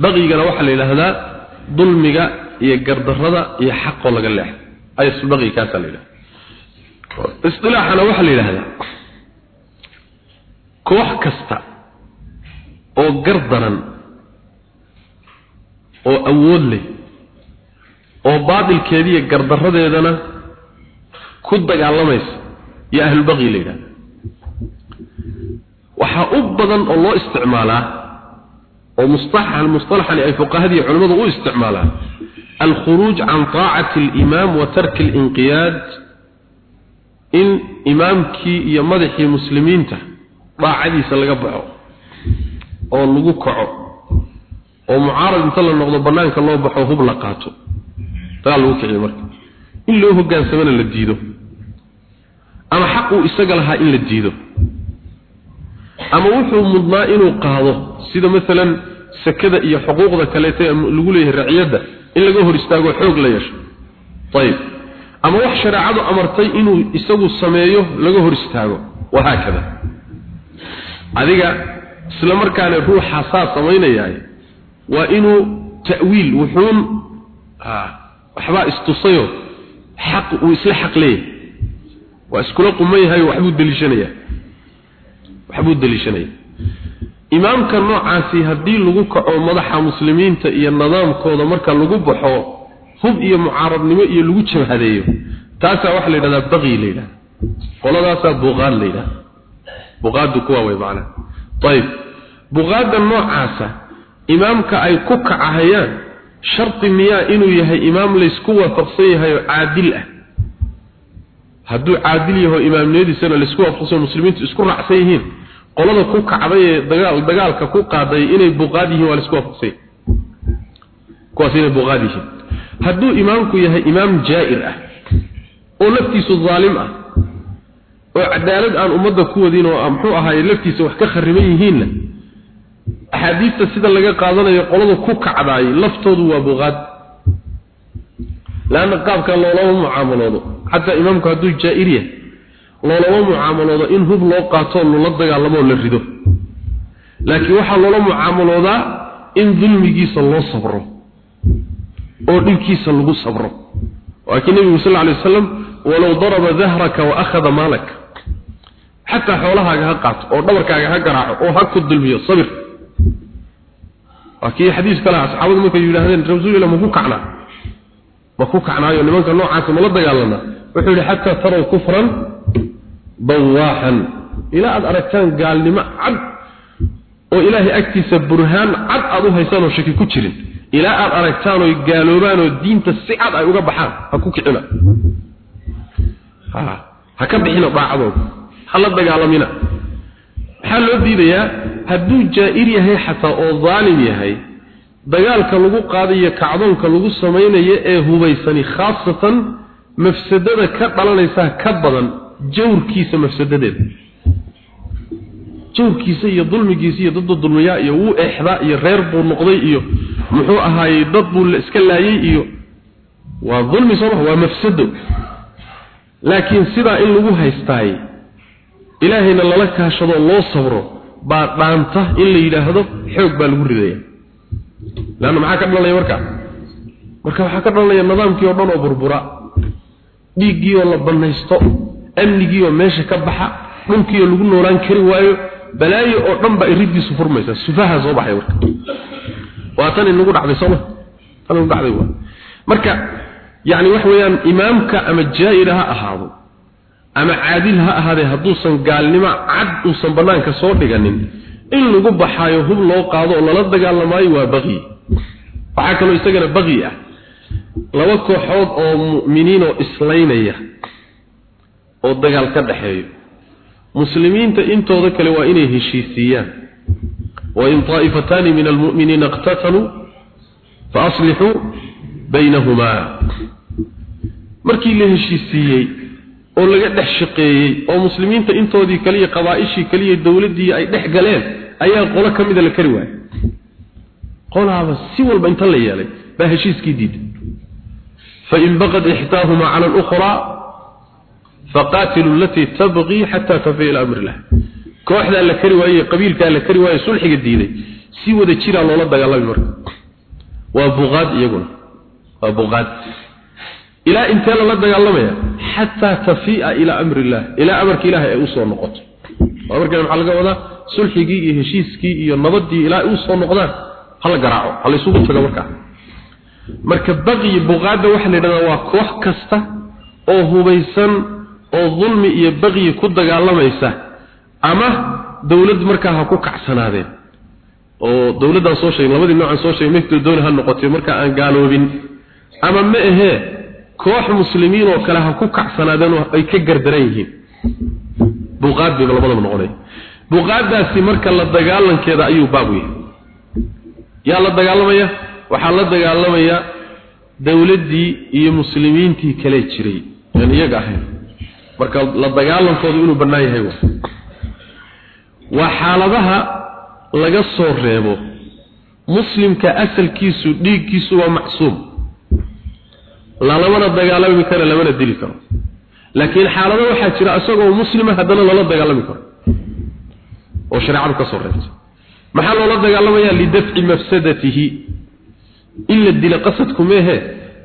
baqigana waxaa la yidhaahdaa dulmiga iyo gardarrada iyo xaqoo laga leexo ayasulbaqi kaasaa la yidhahda isilaaxana waxaa la yidhaahdaa koox kasta oo gar daran oo awood leh oo baadilkeediiyo gardarradeedana ku dagaalamaysa iyo ahlulbaqi la yidhahda waxaa u badan oo loo isticmaalaa oo mustalaxan mustalaxani ay fuqahadii culimmadu u isticmaalaan alkhuruuj can taacati alimaam wa tarki alinqiyaad in imaamkii iyo madaxii muslimiinta daacadiisa laga baxo oo lagu kaco oo mucaarad inta la noqdo bannaanka loo baxo hub la qaato dagaal lagu kiciyo marka. In loo hoggaansamana la diido. Ama xaquu isaga lahaa in la diido. Ama wuxuu mudnaa inuu qaado sida maalan sakada iyo xuquuqda kaleeta lagu leeyahay raciyadda in laga hor istaago xoog la yeesho. Ayib ama wax shareecadu amartay inuu isagu sameeyo laga hor istaago. Wahaakada adiga isla markaana ruuxa saa samaynayahay waa inuu ta'wiil wuxuun waxbaa istusayo xaq uu isla xaq leeyahay waa iskula quman yahay waxbuu deliishanayaa waxbuu deliishanaya. Imaamka noocaasi haddii lagu kaco madaxa muslimiinta iyo nidaamkooda marka lagu baxo hub iyo mucaaradnimo iyo lagu jabhadeeyo taasaa waxaa la yidhahdaa baqi la yidhahda qoladaasaa buqaad la yidhahda buqaadu kuwa way macnaha ayib buqaadda noocaasa imaamka ay ku kacahayaan shardi miyaa inuu yahay imaam laysku waafaqsan yahay oo caadil ah. Hadduu caadil yaho imaamnimadiisana laysku waafaqsan muslimiintu isku raacsan yihiin qolada ku kacday ee dagaal dagaalka ku qaaday inay buqaad yihiin waa laysku waafaqsan kuwaas inay buqaad yihiin. Hadduu imaamku yahay imaam jaa'ir ah oo laftiisu zaalim ah oo cadaalad aan ummadda ku wadin oo muxuu ahaaye laftiisa wax ka khariban yihiinna. Axaadiista sida laga qaadanayo qolada ku kacdaay laftoodu waa buqaad laanna qaabka loolama mucaamaloodo. Xataa imaamku hadduu jaa'ir yahay loolama mucaamaloodo in hub loo qaato loola dagaalamoo la rido. Laakiin waxaa loola mucaamaloodaa in dulmigiisa loo sabro oo dhibkiisa lagu sabro. Laakiin nebigu sal alay wasalam walow daraba dahraka wa akhada maalaka xataa xoolahaaga ha qaato oo dhabarkaaga ha garaaco oo ha ku dulmiyo sabir. Waa kii xadiis kale asxaabadu markay yidhaahdeen rasuulillah ma ku kacnaa ma ku kacnaayo? Nimanka noocaasa mala dagaalanaa? Wuxuu yidhi xataa taraw kufran bawaaxan. Ilaa aada aragtaan gaalnimo cad oo ilaahay agtiisa burhaan cad aada u haysaanoo shaki ku jirin. Ilaa aad aragtaan oy gaaloobaan oo diinta si cad ay uga baxaan ha ku kicina ha ka bixina daacadooda ha la dagaalamina. Maxaa loo diidayaa? Hadduu jaa'ir yahay xataa oo daalim yahay dagaalka lagu qaadayo kacdoonka lagu samaynayo ee hubaysani khaasatan mafsadada ka dhalanaysa ka badan jawrkiisa mafsadadeeda jawrkiisa iyo dulmigiisa iyo dadda dulmiyaa iyo wuu eexdaa iyo reer buu noqday iyo muxuu ahaayey dad buu iska laayay iyo waa dulmi soo waa mafsado. Laakiin sidaa in lagu haystaay ilaahayna lala kaashado loo sabro baa dhaanta in la yidhaahdo xoog baa lagu ridaya laanna maxaa ka dhalanaya markaa marka waxaa ka dhalanaya nidaamkii oo dhan oo burbura. Dhiiggii oo la bannaysto amnigii oo meesha ka baxa dhulkii oo lagu noolaan kari waayo balaayo oo dhan baa iriddiisu furmaysa sufaha soo baxay marka. Waa tan inagu dhacday sooma tan inagu dhacday waa. Marka yacni waxa weeyaan imaamka ama jaa'ira ha ahaado ama caadil ha ahaadee hadduusan gaalnimo cad uusan bannaanka soo dhiganin. In lagu baxaayo hub loo qaado oo lala dagaalamaayo waa baqyi waxaa kaloo isagana baqyi ah. Laba kooxood oo mu'miniin oo islaynaya oo dagaal ka dhaxeeyo. Muslimiinta intooda kale waa inay heshiisiiyaan wain taa'ifataani min almu'miniina iqtataluu fa aslixuu baynahumaa markii la heshiisiiyey oo laga dhex shaqeeyey oo muslimiinta intoodii kaliya qabaa'ishii kaliya dowladdii ay dhex galeen ayaa qolo ka mida la kari waayay qolaaba si walba inta la yeelay baa heshiiskii diiday fain baqad ixdaahumaa cala alukhraa faqaatilu alatii tabqii xataa tafiya ila amri illah kooxdaa la kari waayey qabiilkaa la kari waayey sulxiga diiday si wada jiraa loola dagaalami marka. Waa buqaad iyaguna waa buqaad ilaa intee lala dagaalamaya? Xataa tafi'a ilaa amri illah. Ilaa amarka ilaahay ay u soo noqoto. Amarkan maxaa laga wadaa? Sulxigii iyo heshiiskii iyo nabadii ilaa ay u soo noqdaan hala garaaco hala isugu tago markaa marka baqyi buqaada waxaa la yidhahdaa waa koox kasta oo hubaysan oo dulmi iyo baqyi ku dagaalamaysa ama dawlad markaa ha ku kacsanaadeen. Oo dawladdan soo sheegay labadii noocan soo sheegay mid dooni ha noqotay markaa aan gaaloobin. Ama ma ahee koox muslimiin oo kale ha ku kacsanaadeen oo ay ka gardaran yihiin. Buqaad bay labadaba noqonay. Buqaadaasi marka la dagaalankeeda ayuu baab yahay. Yaa la dagaalamaya? Waxaa la dagaalamaya dawladdii iyo muslimiintii kale jiray. Aan iyaga ahayn. Marka la dagaalankoodu inuu bannaan yahay wa waa xaaladaha laga soo reebo. Muslimka asalkiisu dhiiggiisu waa macsuum lalamana dagaalami karo lamana dili karo. Laakiin xaalado waxaa jira isagoo muslima haddana lala dagaalami karo. Oo shareecadu ka soo reebtay. Maxaa loola dagaalamaya lidafci mafsadatihi? In la dilo qasadku meehe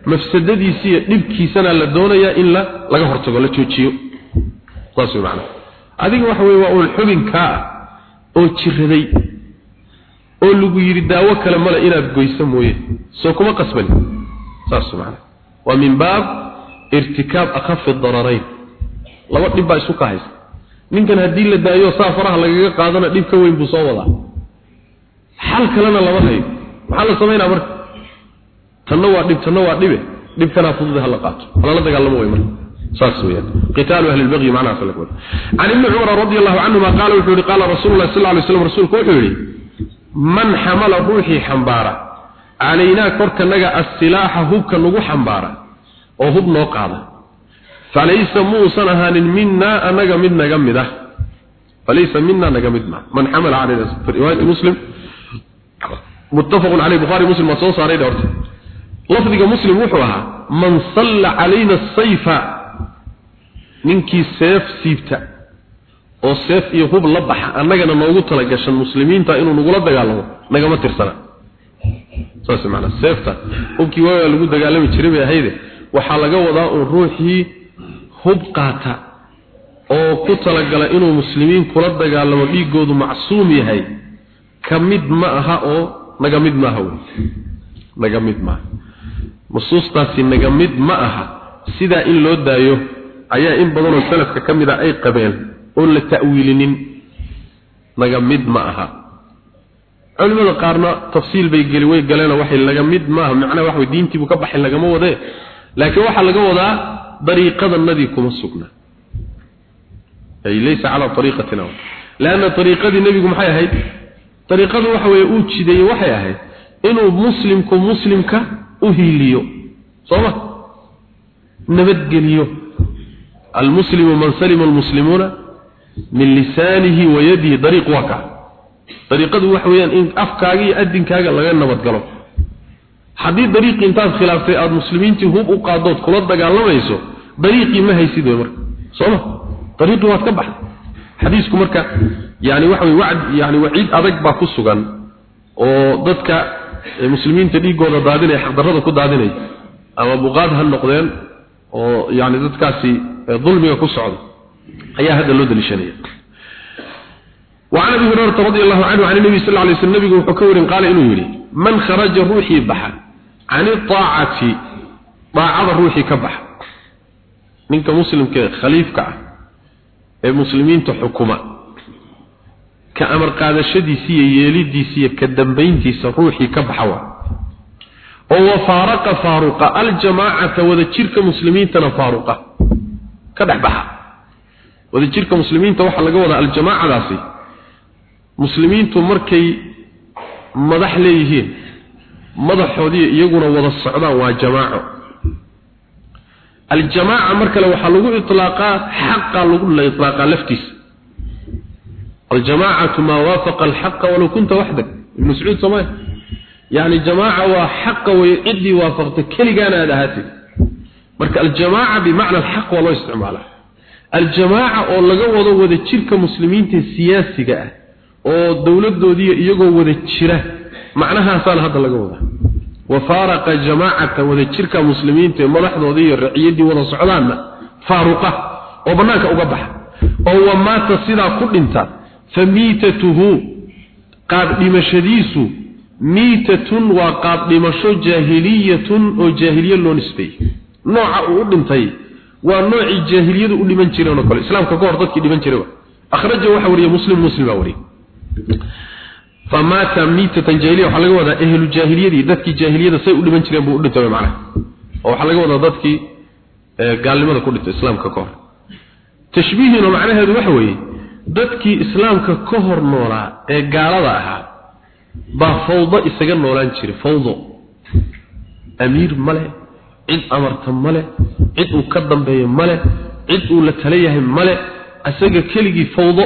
mafsadadiisi iyo dhibkiisana la doonayaa in la laga hortago la joojiyo. Saas wey macana adiga waxa weye waa uun xubinkaa ah oo jiraday oo lagu yidhi daawo kale male inaad goyso mooye. Soo kuma qasbani. Saas macana waa min baab irtikaab akhafi dararayn laba dhib baa isu ka haysta ninkan haddii la daayo saa faraha lagaga qaadana dhib ka weyn buu soo wadaa. Xal kalena lama hayo. Maxaa la samaynaa marka? Tanna waa dhib tanna waa dhibe. Dhibkanaa fudud hala qaato. Halala dagaalamo way marka. Saas weeyaan. Qitaalu ahli albaghi macnaha sallallahu alayhi wasallam an ibn umar radiyallahu anhuma qala wuxuu yiri qala rasuulullah sallallahu alayhi wasallam rasuulku wuxuu yiri calaynaa korkanaga asilaaxa hubka nagu xambaara oo hub noo qaada. Falaysa muusan ahaanin minnaa anaga mid naga mid ah. Falaysa minna naga mid ma. Man xamala calayna riwaayat muslim. Muttafaqun calayh bukhari muslim waa soo saaray dhowrta lafdiga muslim wuxuu ahaa man salla calayna sayfa. Ninkii seef siibta oo seef iyo hub la baxa annagana noogu talagashan muslimiinta inuu nagula dagaalamo nagama tirsana saas macna seefta hubkii waa lagu dagaalami jiray bay ahayde. Waxaa laga wadaa un ruuxii hub qaata oo ku talagala inuu muslimiin kula dagaalamo dhiigoodu macsuum yahay. Ka mid ma aha oo naga mid maaha wey. Naga mid maaha nusuustaasi naga mid ma aha. Sidaa in loo daayo ayaa in badanoo salafka ka mid a ay qabeen oon la ta'wiilinin. Naga mid ma aha culimada qaarna tafsiil bay geli way galeen waxay laga mid maaha. Macnaha wax diintii buu ka baxay lagama wadee laakiin waxa laga wadaa dariiqadanadii kuma sugna. Ay laysa ala tariiqatina. Laana tariiqadii nabigu maxay ahayd? Tariiqadu waxa weeye uu jideeyay waxay ahayd inuu muslimku muslimka u hiiliyo. Sooma? Nabadgeliyo. Man salima almuslimuuna min lisaanihi wa yadihi. Dariiq waka dariiqadu waxa weeyaan in afkaaga iyo adinkaaga laga nabadgalo. Haddii dariiqii intaad khilaaftay aada muslimiintii hub u qaadood kula dagaalamayso dariiqii ma haysid wey marka. Sooma dariiqii waad ka baxday. Xadiisku marka yani waxa wey wacd yani waciid adag baa ku sugan oo dadka muslimiinta dhiigooda daadinaya xaqdarrada ku daadinaya ama buqaad ha noqdeen oo yani dadkaasi dulmiga ku socda ayaa hadda loo daliishanaya وعن ابي هريره رضي الله عنه عن النبي صلى الله عليه وسلم نبي وحكور قال انه يري من خرج روحي بحر عن الطاعه طاعه روحي كبح منك مسلم كخليفك ee muslimiinta xukuma ka amar qaadashadiisa iyo yeelidiisa iyo ka dambayntiisa ruuxii ka baxawa oo wafaaraqa faaruqa aljamaacata wada jirka muslimiintana faaruqa ka dhex baxa wada jirka muslimiinta waxaa laga wadaa aljamaacadaasi muslimiintu markay madax leeyihiin madaxoodii iyaguna wada socdaan waa jamaaco. Aljamaaca mar kale waxaa lagu iطlaaqaa xaqa lagu iطlaaqaa laftiisa. Aljamaacatu maa waafaqa alxaqa walow kunta waxdak. Ibn mascuud soomaya yani jamaaca waa xaqa way ciddii waafaqta keligaana aad ahaatid. Marka aljamaaca bimacna alxaq waa loo isticmaalaa. Aljamaaca oo laga wado wada jirka muslimiinta siyaasiga ah oo dowladoodii iyagoo wada jira macnahaasaana hadda laga wadaa. Wafaaraqa jamaacata wada jirka muslimiinta ee madaxdoodii iyo raciyadii wada socdaanna faaruqa oo bannaanka uga baxa. Oo wamaata sidaa ku dhinta fa miitatuhu qaad dhimashadiisu miitatun waa qaad dhimasho jaahiliyatun oo jaahiliye loo nisbeeyey. Nooca uu u dhintay waa noocii jaahiliyadu u dhiman jireen oo kale. Islaamka ka hor dadkii dhiman jiray akhraja waxa wariye muslim muslim baa wariyay famaata miitatan jaahiliya waxaa laga wadaa ehlu jaahiliyadii dadkii jaahiliyada say u dhiman jireen buu u dhintay macnaha. Oo waxaa laga wadaa dadkii gaalnimada ku dhintay islaamka ka hor. Tashbiihina macnaheedu waxa weeye dadkii islaamka ka hor noolaa ee gaalada ahaa baa fawdo isaga noolaan jiray fawdo. Amiir male cid amarta male cid uu ka dambeeyo male cid uu la tala yahay male isaga keligii fawdo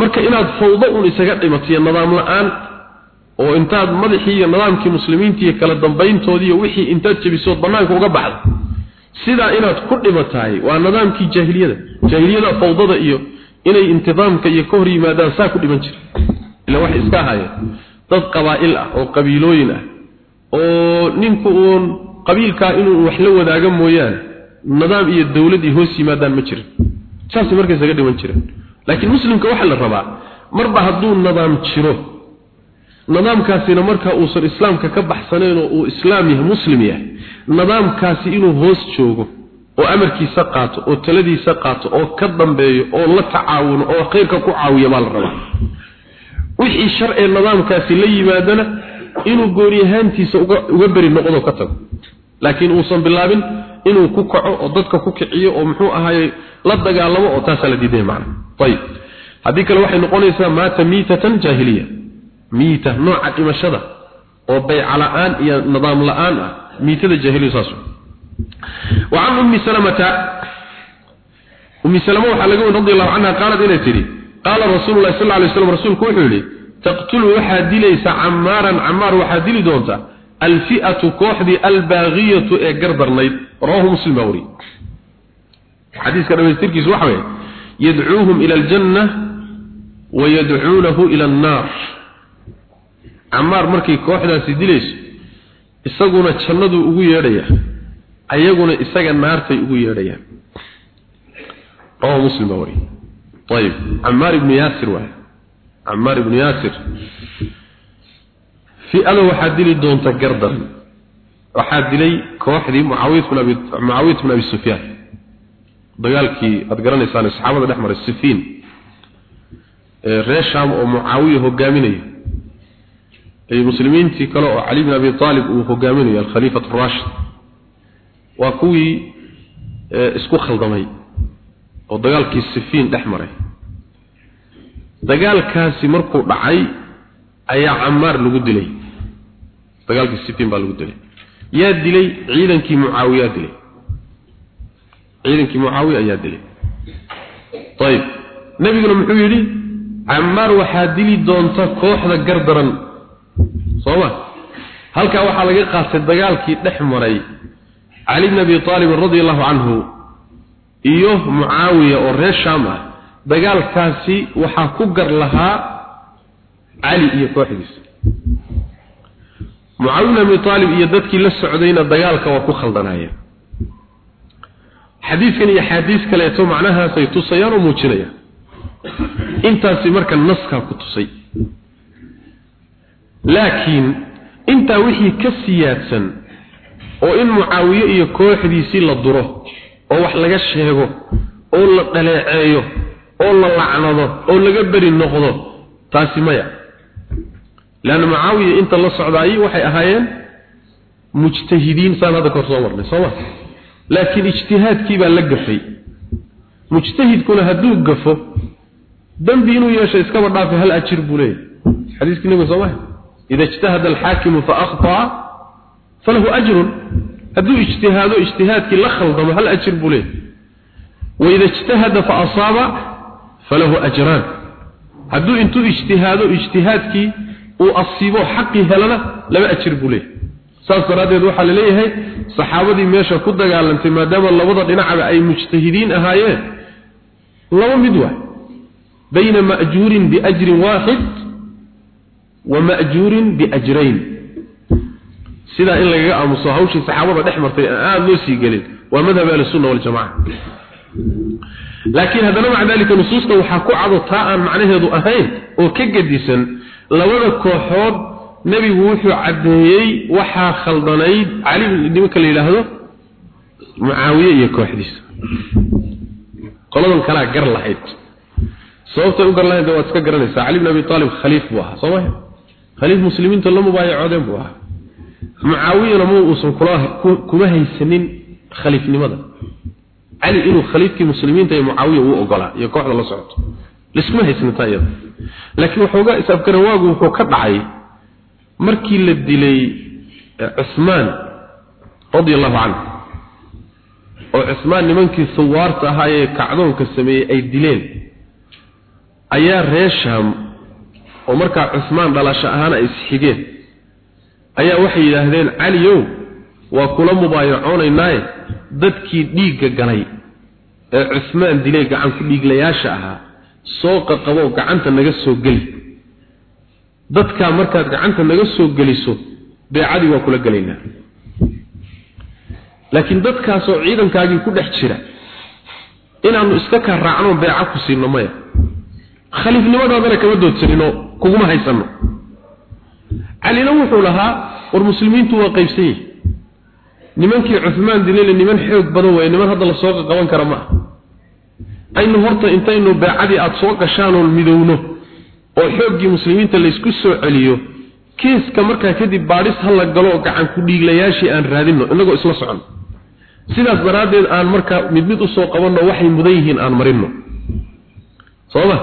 marka inaad fawdo un isaga dhimatiyo nidaam la'aan oo intaad madaxii iyo nidaamkii muslimiinta iyo kala dambayntoodii iyo wixii intaad jebisood bannaanka uga baxdo. Sidaa inaad ku dhimatahay waa nidaamkii jaahiliyada. Jaahiliyada fawdada iyo inay intidaamka iyo ka hor yimaadaan saa ku dhiman jira. Ila waxay iska ahaayeen dad qabaa'il ah oo qabiilooyin ah oo ninku uun qabiilkaa inuu wax la wadaaga mooyaane nidaam iyo dawlad iyo hoos yimaadaan ma jirin. Saasay marka isaga dhiman jireen laakiin muslimka waxaa la rabaa marba hadduu nidaam jiro nidaamkaasina marka uusan islaamka ka baxsanayn oo uu islaam yahay muslim yahay nidaamkaasi inuu hoos joogo oo amarkiisa qaato oo taladiisa qaato oo ka dambeeyo oo la tacaawuno oo khayrka ku caawiya baa la rabaa. Wixii sharci nidaamkaasi la yimaadana inuu gooni ahaantiisa uga beri noqdo ka tago. Laakiin uusan bilaabin inuu ku kaco oo dadka ku kiciyo oo muxuu ahaayey la dagaalamo oo taas la diiday macna. Tayib haddii kale waxay noqonaysaa maata miitatan jahiliya miita nooc dhimashada oo bay'a la'aan iyo nidaam la'aan ah. Miitada jahiliya saas wa an ummi salamata ummi salama waxa laga wadi Allah anha qaalad inay tiri qala rasuulullaahi sallallaahu alayhi wasallam rasuulku wuxuu yiri taqtulu waxaa dilaysa camaaran camaar waxaa dili doonta alfi'atu kooxdii albaghiyatu ee gardarnayd. Rawahu muslim bawri xadiiska dhameystirkiisu waxa weeye yadcuuhum ila aljanna wa yadcuunahu ila annaar. Camaar markay kooxdaasi dilayso isaguna jannaduu ugu yeedhaya ayaguna isaga naartay ugu yeedhayaan rawahu muslim baa wariy ayib camaar ibnu yaasir waay camaar ibnu yaasir. Fi-ada waxaa dili doonta gardaran waxaa dilay kooxdii mucaawiya bn abi mucaawiya bn abi sufyaan dagaalkii aada garanaysaan saxaabada dhex maray sifiin ee reer shaam oo mucaawiya hogaaminayo ay muslimiintii kale oo cali bin abi aalib uu hogaaminayo alkhaliifatu rashid waa kuwii isku khaldamay oo dagaalkii sifiin dhex maray. Dagaalkaasi markuu dhacay ayaa camaar lagu dilay. Dagaalkii sifiin baa lagu dilay. Yaa dilay ciidankii mucaawiyaa dilay ciidankii mucaawiya ayaa dilay. Ayib nabiguna muxuu yidhi camaar waxaa dili doonta kooxda gardaran sooma halkaa waxaa laga qaatay dagaalkii dhex maray cali bn abi aalibin radi allahu canhu iyo mucaawiya oo reer shaam ah. Dagaalkaasi waxaa ku gar lahaa cali iyo kooxdiisa. Mucaawiya bn abi aalib iyo dadkii la socdayna dagaalka waa ku khaldanaayeen xadiidkan iyo axaadiis kaleeto macnahaasay tusayaan oo muujinayaan intaasi marka naskaa ku tusay. Laakiin intaa wixii ka siyaadsan oo in mucaawiye iyo kooxdiisii la duro oo wax laga sheego oo la dhaleeceeyo oo la lacnado oo laga beri noqdo taasi maya. Leanna mucaawiya inta la socdaayey waxay ahaayeen mujtahidiin saan hadda kahor soo marnay sooma laakiin ijtihaadkii baa la gafay. Mujtahidkuna hadduu gafo dembi inuu yeesho iskaba dhaafi hal ajir buu leeyahay. Xadiiskii nabiga soo maha ida ijtahada alxaakimu faakطaa falahu ajrun. Hadduu ijtihaado ijtihaadkii la khaldamo hal ajir buu leeyahay. Waida ijtahada faasaaba falahu ajraan. Hadduu intuu ijtihaado ijtihaadkii uu asiibo xaqii helana laba ajir buu leeyahay saas daraaddeed waxaa la leeyahay saxaabadii meesha ku dagaalantay maadaama labada dhinacba ay mujtahidiin ahaayeen laba mid waay bayna ma'juurin biajrin waaxid wa ma'juurin biajrayn. Sidaa in lagaga aamuso hawshii saxaabada dhex martay aan aada loo sii gelin waa madhab ahlisunna waljamaca laakiin haddana maca dalika nusuusta waxaa ku cado taa aan macnaheedu ahayn oo ka gedisan labada kooxood nebigu wuxuu caddeeyey waxaa khaldanayd cali nimanka la yidhaahdo mucaawiye iyo kooxdiisa. Qoladan kalaa gar lahayd. Sababtay u gar lahayd waad iska garanaysaa. Cali bn abi aalib khaliif buu ahaa soo maha khaliif muslimiinta la mubaayacoodeen buu ahaa. Mucaawiyana ma uusan kuma haysanin khaliifnimada. Cali inuu khaliifkii muslimiinta iyo mucaawiya uu ogolaa iyo kooxda la socoto. Liskuma haysanin taa iyada. Laakiin waxoogaa is-afgarawaagu wuxuu ka dhacay markii la dilay cusmaan radi allahu canhu oo cusmaan nimankii suwaarta ahaa ee kacdoonka sameeyey ay dileen ayaa reer shaam oo markaa cusmaan dhalasho ahaan ay isxigeen ayaa waxay yidhaahdeen caliyow waa kula mubaayacoonaynaaye dadkii dhiigga galay ee cusmaan dilay gacan ku dhiiglayaasha ahaa soo qaqaboo gacanta naga soo geli dadkaa markaad gacanta naga soo geliso beecadii waa kula gelaynaa. Laakiin dadkaasoo ciidankaagii ku dhex jira inaannu iska kaa raacno beeca ku siino maya. Khaliifnimadaadana kama doodsaninoo kuguma haysano calina wuxuu lahaa war muslimiintu waa qaybsan yihi nimankii cuhmaan dilele niman xoog badan waye niman hadda la soo qaban kara ma ah aynu horta intaynu beecadii aada soo gashaanoon midowno oo xooggii muslimiinta laysku soo celiyo kiiska markaa kadib baadhis ha la galo oo gacan ku dhiiglayaashii aan raadinno innagoo isla soconno sidaas daraaddeed aan markaa mid mid u soo qabanno waxay mudan yihiin aan marinno. Sooma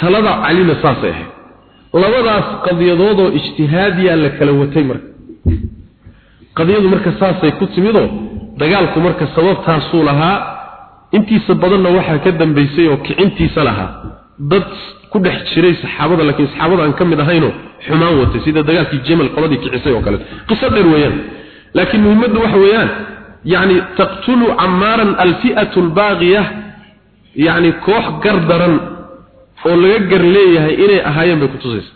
talada calina saasay ahayd. Labadaas qadiyadoodoo ijtihaadiyaa la kala watay marka. Qadiyadu marka saasay ku timidoo dagaalku marka sababtaasuu lahaa intiisa badanna waxaa ka dambaysay oo kicintiisa lahaa. Dad ku dhex jiray saxaabada laakiin saxaabada aan ka mid ahayno xumaan watay sida dagaalkii jamal qoladii kicisay oo kale. Qiso dheer weeyaan. Laakiin muhiimaddu waxa weeyaan yacni taqtulu camaaran alfi'atu albaaqiya yacni koox gar daran oo laga gar leeyahay inay ahaayeen bay kutusaysa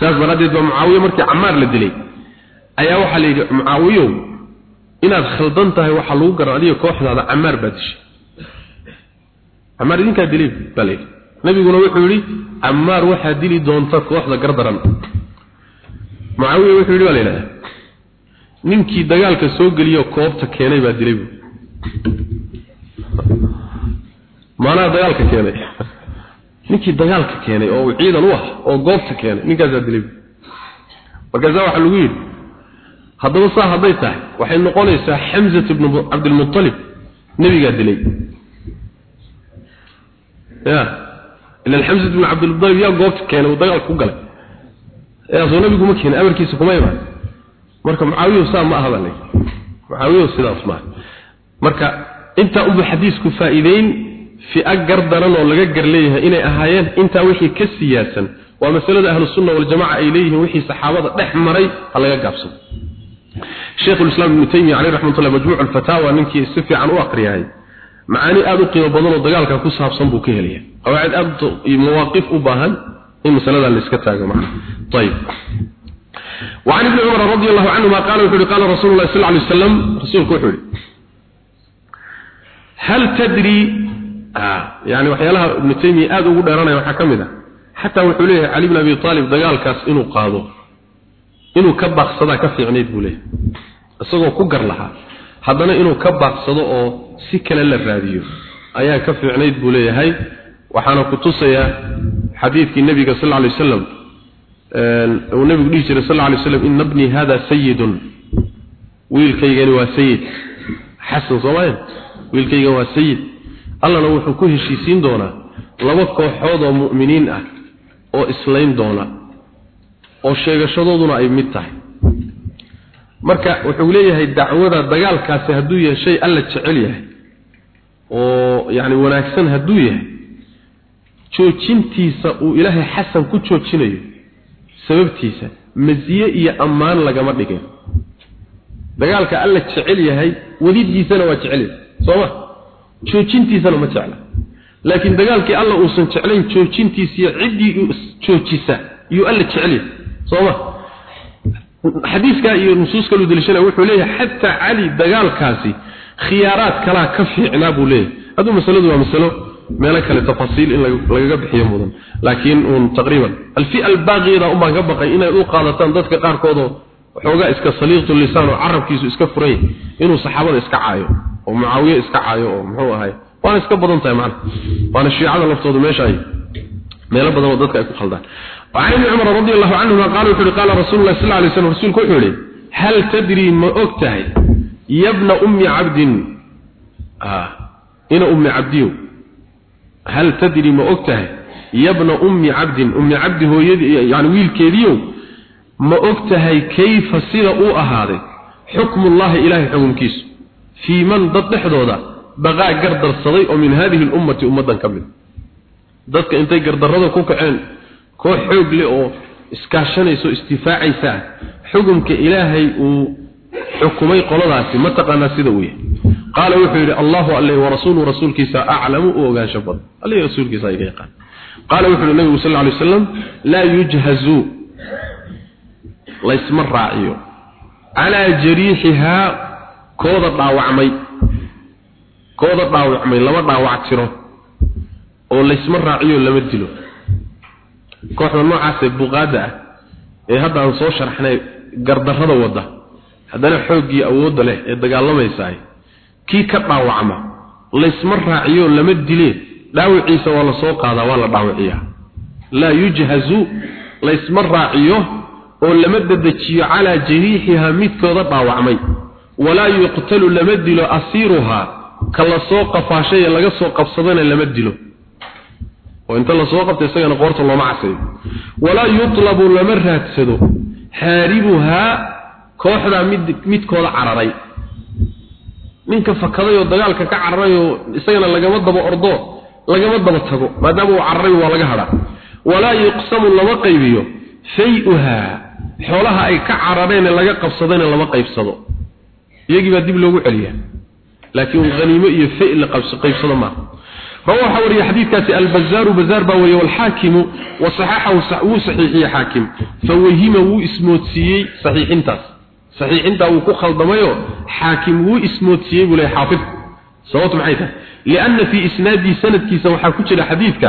saas daraaddeed baa mucaawiye markii camaar la dilay ayaa waxaa la yidhi mucaawiyow inaad khaldan tahay waxaa lagu garan adiga kooxdaada camaar baa dishay. Camaar idinkaa dilay baa la yidhi nabiguna wuxuu yidhi camaar waxaa dili doonta kooxda gardaran. Mucaawiya wuxuu yidhi baa la yidhahdaa? Ninkii dagaalka soo geliyo koobta keenay baa dilay bu maanaha dagaalka keenay. Ninkii dagaalka keenay oo ciidan u ah oo goobta keenay ninkaasaa dilay bu markaasaa waxaa lagu yidhi haddaba saa hadday tahay waxay noqonaysaa xamzat ibnu cabdilmutalib nebigaa dilay. Ya ilan xamzat ibnu cabdilmutalib yaa goobta keenay uu dagaalka ku galay soo nabigu ma keenin amarkiisa kuma imaan marka mucaawiyo saa ma aha lay mucaawiyo sidaas maaha marka intaa unba xadiisku faa'iideyn fi'a gar daran oo laga gar leeyahay inay ahaayeen intaa wixii ka siyaasan waa masalada ahlu sunna wal jamaa ay leeyihiin wixii saxaabada dhex maray ha laga gaabsado sheekh islam ibn taymiya alayhi rahmatullah majmuuc al-fatawa ninkii si fiican u aqriyay macaani aad u qiimo badan oo dagaalka ku saabsan buu ka helaya qawaacid aad iyo mawaaqif u baahan in masalada la iska taago macna طيب وعن ابن عمر رضي الله عنهما قال وحده قال رسول الله صلى الله عليه وسلم رسولك وحده هل تدري آه يعني وحيالها ابن تيمية آد وقود أرانا وحكمنا حتى وحوليه علي بن أبي طالب دقال كاس إنه قاضو إنه كبق صدا كفي عنيد بوليه isagoo ku gar lahaa haddana inuu ka baaqsado oo si kale la raadiyo ayaa ka fiicnayd buu leeyahay waxaana ku tusayaa xadiidkii nabiga sal alay wasalam uu nabigu dhihi jiray sal alay wasalam ina bnii hada sayidun wiilkaygani waa sayid xasan soomaaliya wiilkaygan waa sayid allana wuxuu ku heshiisiin doonaa laba kooxood oo mu'miniin ah oo islayn doona oo sheegashadooduna ay mid tahay. Marka wuxuu leeyahay dacwada dagaalkaasi hadduu yahay shay alla jecel yahay oo yacni wanaagsan hadduu yahay joojintiisa uu ilaahay xasan ku joojinayo sababtiisa masiye iyo ammaan lagama dhigin. Dagaalka alla jecel yahay wadidiisana waa jecel yahay sooma joojintiisana ma jecla. Laakiin dagaalkii alla uusan jeclayn joojintiisiiyo ciddii joojisa yuu alla jecel yahay sooma xadiiska iyo nusuus kale dilashana wuxuu leeyahay xataa cali dagaalkaasi khiyaaraad kala ka fiicnaa buu leeyahay. Hadu masaladu waa masalo meelo kale tafasiil in lagaga bixiyo mudan laakiin uun taqriiban alfi'a albaaqiyada un baan ka baqay inay u qaadataan dadka qaarkood oo waxoogaa iska saliiqtu lisaan oo carabkiisu iska furan yahay inuu saxaabada iska caayo oo mucaawiye iska caayo oo muxuu ahay waana iska badan tahay macna waana shiicada laftoodu meesha ay meelo badan oo dadka ay ku khaldaan وعن ابن عمر رضي الله عنهما قال وحده قال رسول الله صلى الله عليه وسلم رسولك وحده هل تدري ما أكته يا ابن أم عبد آه إن أم عبديو hal tadri ma ogtahay yabna ummi abdin ummi abdi hooyadii yani wiilkeediyo ma ogtahay kayfa sida uu ahaaday hukmullahi ilahi hukumkiisu fi man dadhdooda baqa gardarsaday oo min hadhihi ummati ummadan kamil dadka intay gardarrada ku kaceen koox xoog leh oo iskaashanayso istifaacaysa xukumka ilaahay uu xukumay qoladaasi ma taqaana sida uu yahay qaala wuxuu yidhi allahu alle wa rasuulu rasuulkiisa aclamu u ogaansho badan. Alle rasuulkiisa iga yaqaan qaala wuxuu yidhi nabigu sal alay wasalam laa yujhazu laysma raaciyo. Calaa jariixihaa kooda dhaawacmay. Kooda dhaawacmay lama dhaawac tiro oo laysma raaciyo lama dilo. Kooxda noocaas ee buqaada ah ee hadda aan soo sharxnay gardarrada wadda haddana xooggii awoodda leh ee dagaalamaysaay kii ka dhaawacma laysma raaciyo lama dilee dhaawiciisa waa la soo qaadaa waa la dhaawiciyaa laa yujhazu laysma raaciyo oo lama dedejiyo calaa jariixihaa midkooda dhaawacmay. Walaa yuqtalu lama dilo asiiruhaa ka la soo qafaashay ee laga soo qabsadana lama dilo. Oo inta la soo qabtay isagana qoorta looma casayo walaa yutlabu lama raadsado. Haaribuhaa kooxdaa mid midkooda cararay ninka fakaday oo dagaalka ka cararay oo isagana lagama daba ordo lagama daba tago maadaama uu cararay waa laga hadhaa walaa yuqsamu lama qaybiyo fay-uhaa xoolaha ay ka carareen laga qabsadayna lama qaybsado iyagii baa dib loogu celiyaa laakiin haniimo iyo fay la qaybsado maaha رواه حوري حديث كاسي البزار بزار باوي والحاكم وصححه وهو صحيح حاكم فوهم هو اسموتسي صحيح انتاس saxiixintaa wuu ku khaldamayo xaakim wuu ismoodsiiyey buu leeyahay xaafidku sababtu maxay tahay? Lianna fii isnaadii sanadkiisa waxaa ku jira xadiidka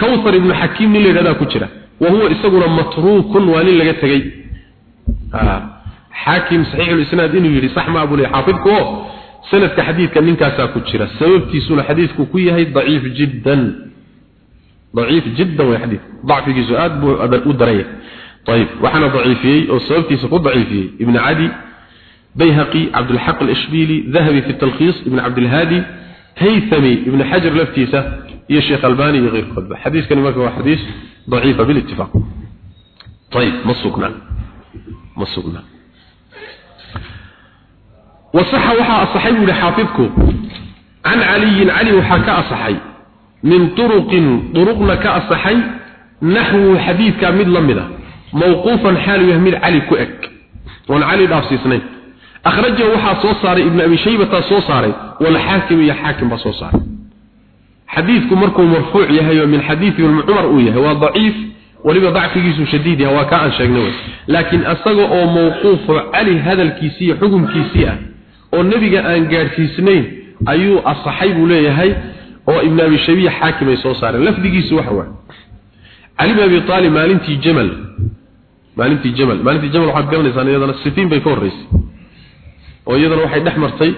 kawthar ibnu xakiim nin layidhahdaa ku jira wahuwa isaguna matruukun waa nin laga tegey. Ah, xaakim saxiixulisnaad inuu yidhi sax maa buu leeyahay xaafidku oo sanadka xadiidka ninkaasaa ku jira sababtiisuna xadiidku ku yahay daciif jiddan. Daciif jiddan way xadiidku dacfigiisu u daraya طيب وحنا ضعيفيه وسببتيسا ku ضعيفيه ابن عدي بيهقي عبد الحق الإشبيلي ذهبي في التلخيص ابن عبد الهادي هيثمي ابن حجر لفتيسة يا شيخ الباني غير خطبة حديث كان هو حديث ضعيف بالاتفاق طيب مصقنا مصقنا وصح وحا الصحيح لحافظكم عن علي علي وحكى الصحيح من طرق طرقنا كالصحي نحو حديث كامل لمده موقوفا حال يهمل علي كؤك وان علي دافسي سنين أخرجه وحا صوصاري ابن أبي شيبة صوصاري والحاكم يا حاكم بصوصاري حديثكم مركو مرفوع يهي من حديث عمر أويه هو ضعيف ولما ضعفه شديد هو كان شيغنوي لكن أصغى أو موقوف علي هذا الكيسي حكم كيسية والنبي أن قارسيسنين أيو الصحيب ليهي oo ibn abi shabiya xaakim ay soo saareen lafdigiisu waxa waa ali ibn abi talib maalintii jamal maalintii jamal maalintii jamal waxa garanaysaa iyadana sifiin bay ka horeysay oo iyadana waxay dhex martay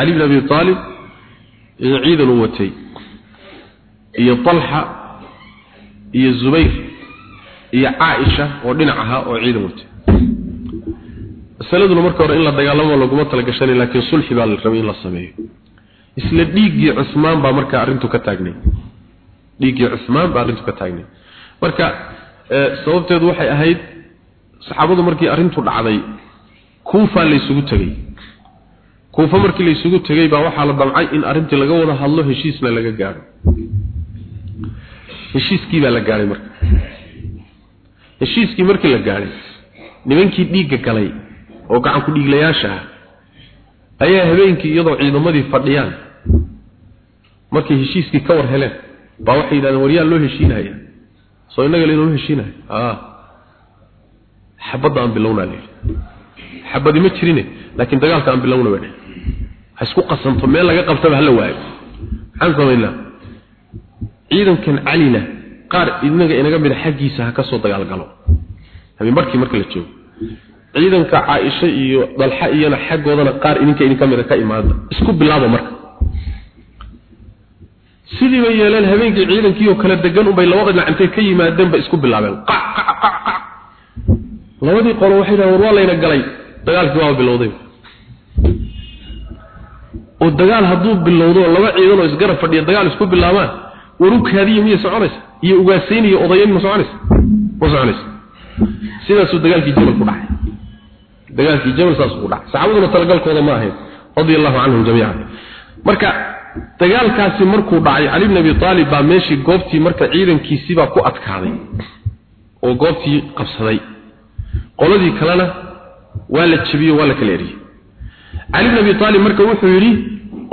ali ibn abi talib iyo ciidan uu watay iyo talha iyo zubayr iyo aisha oo dhinacaha oo ciidan watay. Masaladuna marka hore in la dagaalamo laguma tala gashan laakiin sulxi baa la rabay in la sameeyo. Isla dhiiggii cusmaan baa marka arrintu ka taagnay. Dhiiggii cusmaan baa arrintu ka taagnay. Marka sababteedu waxay ahayd saxaabadu markii arrintu dhacday kuufa la isugu tagay kuufa markii la isugu tagay baa waxaa la damcay in arrintii laga wada hadlo heshiisna laga gaadho heshiiskii baa la gaadhay marka. Heshiiskii markii la gaadhay nimankii dhiigga galay oo gacan ku dhiiglayaasha ah ayaa habeenkii iyadoo ciidamadii fadhiyaan. Markay heshiiskii ka war heleen baa waxay yidhahdeen waryaa loo heshiinaya soo innaga laynoo heshiinaya a xabadda aan bilownaa la yidhi xabadi ma jirine laakiin dagaalka aan bilowna bay dheh ha isku qasanto meel laga qabtaba hala waayo. Maxaan samaynaa? Ciidankan calina qaar inaga inaga mida xaggiisa ha ka soo dagaalgalo. Habeen barkii marka la joogo ciidanka caaisha iyo dalxa iyana xaggoodana qaar idinka idinka mida ka imaada. Isku bilaabo marka sidii bay yeeleen habeenkii ciidankii oo kala degan unbay labada dhinac intay ka yimaadeen bay isku bilaabeen. Labadii qolo waxay dhahaan war waa layna galay. Dagaalkii waa bilowday. Oo dagaal hadduu bilowdo laba ciidan oo isgarab fadhiya dagaal isku bilaabaan. Warukaadiyo miyay soconaysa? Iyo ugaasayni iyo odayayn ma soconaysa? Ma soconaysa. Sidaasuu dagaalkii jabal ku dhacay. Dagaalkii jabal saas ku dhacay. Saxaabaduna talagalkooda ma ahayn. Radiyallahu anhum jamiican. Marka dagaalkaasi markuu dhacay cali ibn abi talib baa meeshii goobtii marka ciidankiisii baa ku adkaaday oo goobtii qabsaday. Qoladii kalena waa la jabiyey waa la kala eriyey. Cali ibn abi talib marka wuxuu yidhi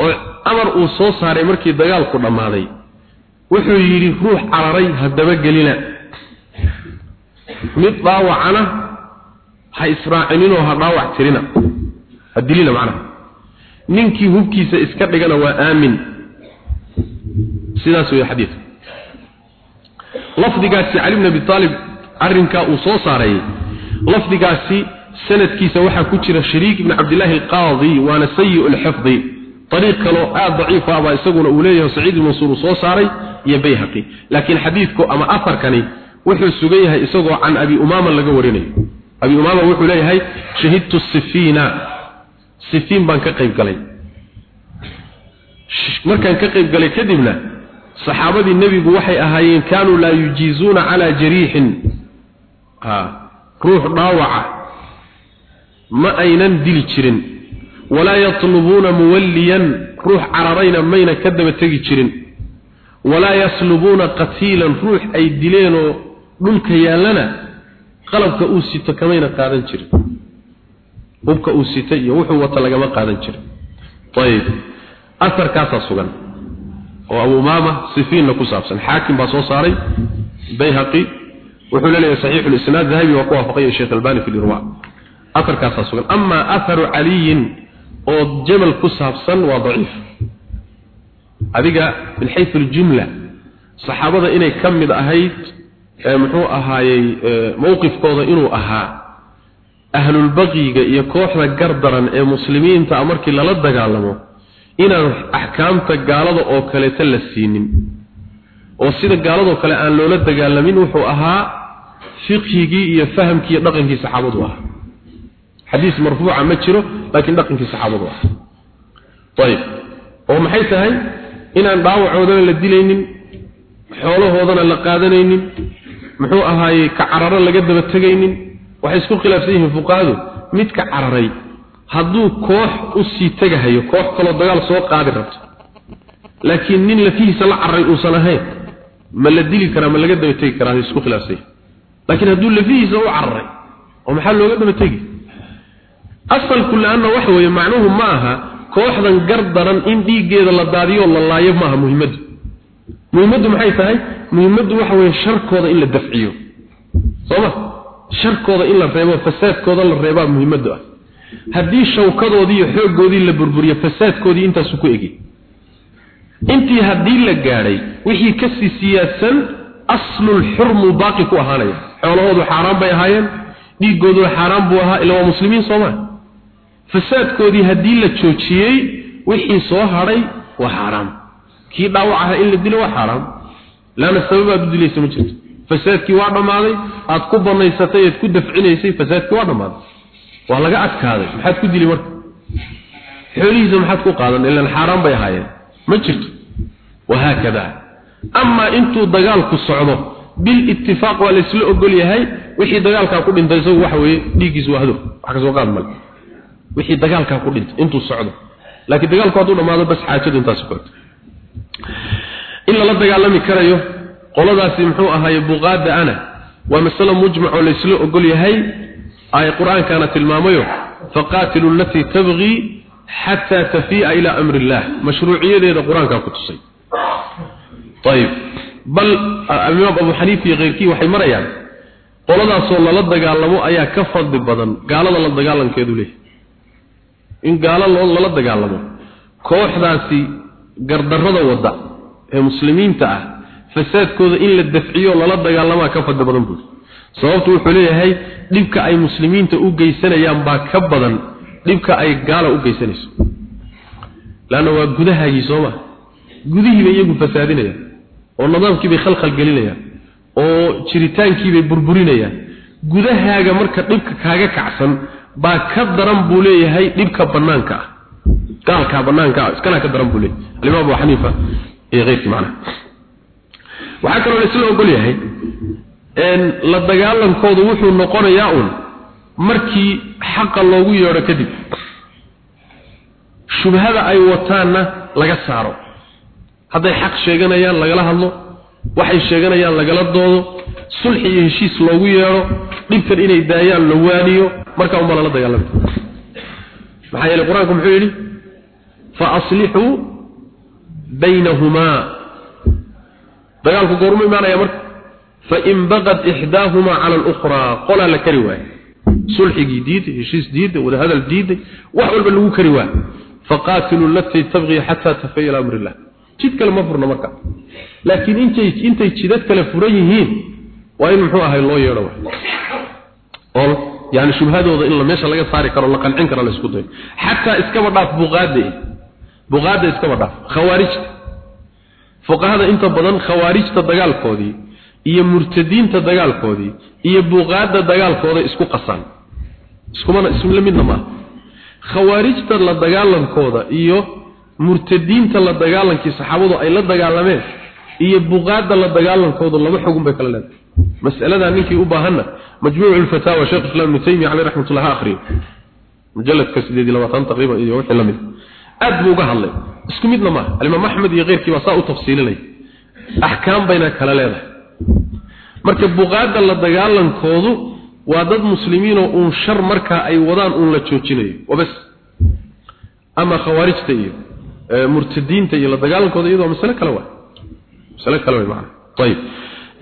oo amar uu soo saaray markii dagaalku dhammaaday. Wuxuu yidhi ruux cararay haddaba gelina. Mid dhaawacana ha israacininoo ha dhaawac tirina. Ha dilina macnaha ninkii hubkiisa iska dhigana waa aamin. Sidaas weeye xadiidka lafdigaasi cali bn abi aalib arrinkaa uu soo saaray. Lafdigaasi sanadkiisa waxaa ku jira shariik ibn cabdillaahi alqaadi waana sayi lxifdi ariiq kaloo aada daciif ah baa isaguna uu leeyahay saciid ibn mansuur uu soo saaray iyo bayhaqi. Laakiin xadiidku ama afarkani wuxuu sugan yahay isagoo can abi umaama laga warinayo. Abi umaama wuxuu leeyahay shahidtu sifiina sifiin baan ka qayb galay. Markaan ka qayb galay kadibna saxaabadii nebigu waxay ahaayeen kaanuu laa yujiizuuna calaa jariixin. Ruux dhaawaca. Ma aynan dili jirin. Walaa yatlubuuna muwalliyan. Ruux cararayna mayna ka daba tegi jirin. Walaa yaslubuuna qatiilan. Ruux ay dileenoo dhulka yaallana qalabka uu sito kamayna qaadan jirin hubka uu sitay iyo wuxuu wata lagama qaadan jirin. Ayib asarkaasaa sugan oo abu umaama sifiinna ku saabsan. Xaakim baa soo saaray bayhaqi. Wuxuu leeyahay saxiixu lisnaad dahabi waa ku waafaqay sheekh albani fi lirwa asarkaasaa sugan. Ama atharu caliyin oo jamal ku saabsan waa daciif. Adiga min xaysu aljumla saxaabada inay ka mid ahayd muxuu ahaayey mowqifkooda inuu ahaa ahlulbaqiga iyo kooxda gardaran ee muslimiinta markii lala dagaalamo inaan axkaamta gaalada oo kaleeta la siinin. Oo sida gaaladoo kale aan loola dagaalamin wuxuu ahaa fiqhigii iyo fahamkii iyo dhaqankii saxaabadu ah xadiis marfuuca ma jiro laakiin dhaqankii saxaabadu ah ayib. Oo maxay tahay? Inaan dhaawacoodana la dilaynin xoolahoodana la qaadanaynin muxuu ahaayey ka cararo laga daba tegaynin waxay isku khilaafsan yihiin fuqahadu midka cararay hadduu koox u sii tegahayo koox kaloo dagaal soo qaadi rabto laakiin nin lafihiisa la cararay uusan ahayn ma la dili karaa ma laga daba tegi karaa isku khilaafsan yihiin laakiin hadduu lafihiisa u cararay oo maxaa looga daba tegi asalku laanna waxa weeye macnuhu ma aha kooxdan gar daran in dhiiggeeda la daadiyo la laayo maaha muhimaddu muhimaddu maxay tahay? Muhimaddu waxa weeye sharkooda in la dafciyo. Sooma sharkooda in la reebo fasaadkooda la reebaa muhimaddu ah. Haddii shawkadoodii iyo xooggoodii la burburiyo fasaadkoodii intaasu ku egi. Intii haddii la gaadhay wixii ka sii siyaadsan aslulxurmu baaqi ku ahaanaya. Xoolahoodu xaaraan bay ahaayeen dhiiggooduna xaaraan buu ahaa ila waa muslimiin sooma fasaadkoodii haddii la joojiyey wixii soo hadhay waa xaaraam. Kii dhaawac aha in la dilo waa xaaraam. Laana sababaad u dilaysa ma jirto fasaadkii waa dhammaaday? Aad ku banaysatay eed ku dafcinaysay fasaadkii waa dhammaaday. Waa laga adkaaday. Maxaad ku dili marka? Xoolihiisa maxaad ku qaadan? Ilaan xaaraan bay ahaayeen. Ma jirto. Wahaakada amaa intuu dagaalku socdo bilitifaaq waa laysla ogol yahay wixii dagaalkaa ku dhintay isagu waxa weeye dhiiggiisu waa hadow wax ka soo qaad male. Wixii dagaalkaa ku dhintay intuu socdo. Laakiin dagaalku hadduu dhammaado bas xaajadu intaas ku in lala dagaalami karayo qoladaasi muxuu ahaaye buqaada ana. Waa masalo mujmac oo laysla ogol yahay. Ay qur'aankaana tilmaamayo. Faqaatilu alatii tabgii xataa tafii'a ilaa amri illah mashruuciyadeeda qur'aankaa ku tusay. Ayib bal alimaam abu xaniifa iyo keyrkii waxay marayaan qoladaasoo lala dagaalamo ayaa ka fadli badan gaalada la dagaalankeedu leeyahy in gaalo loo lala dagaalamo kooxdaasi gardarrada wadda ee muslimiinta ah fasaadkooda in la dafciyo lala dagaalamaa ka fadli badan buuri sababtu wuxuu leeyahay dhibka ay muslimiinta u geysanayaan baa ka badan dhibka ay gaala u geysanayso. Laanna waa gudahaagii sooma gudihiibay iyagu fasaadinayaan oo nidaamkiibay khalkhal gelinayaan oo jiritaankiibay burburinayaan. Gudahaaga marka dhibka kaaga kacsan baa ka daran buu leeyahay dhibka banaanka ah. Gaalka banaanka ah iskana ka daran buu leeyahay. Alimaam abu xaniifa iyo keyrkii macnaha waxaa kaloo laisla ogol yahay la dagaalankoodu wuxuu noqonayaa un markii xaqa loogu yeedho kadib. Shubhada ay wataanna laga saaro. Hadday xaq sheeganayaan lagala hadlo. Waxay sheeganayaan lagala doodo. Sulxi iyo heshiis loogu yeedho. Dhibkan inay daayaan la waaniyo. Markaa unbaa lala dagaalami maxaa yeeley qur'aanku muxuu yidhi fa aslixuu baynahumaa dagaalku goormu imaanaya marka. Fain baqad ixdaahumaa cala alukhraa qolaa la kari waaye sulxigii diiday heshiis diiday wadahadal diiday wax walba lagu kari waaye faqaatiluu latii tabqii xataa tafiya ila amri illah jid kale ma furna marka. Laakiin intay intay jidad kale furan yihiin waa in muxuu ahay loo yeedho oo yani shubhadooda in meesha laga saari karo la qancin karo la isku dayo. Xataa iskaba dhaaf buqaada buqaada iskaba dhaaf. Khawaarijta fuqahada inta badan khawaarijta dagaalkoodii iyo murtadiinta dagaalkoodii iyo buqaada dagaalkooda isku qasaan. Iskumana isla midna maaha khawaarijta la dagaalankooda iyo murtadiinta la dagaalankii saxaabadu ay la dagaalameen iyo buqaada la dagaalankoodu laba xugun bay kala leedahay. Mas'aladaa ninkii u baahanna majmuucu lfataawa sheekh islam ibnu taymiya caleyh raxmatullah ha akhriyo mujalladka sideed iyo labaatan taqriiban iyo wixii la mid aad buu uga hadlay. Isku midna maaha. Alimaam axmed iyo keyrkii saa u tafsiilinaya axkaam bayna kala leedahay. Marka buqaada la dagaalankoodu waa dad muslimiinoo uun shar markaa ay wadaan uun la joojinayo. Wabas ama khawaarijta iyo murtadiinta iyo la dagaalankooda iyadoo masale kale waa. Masale kale way macna. Ayib.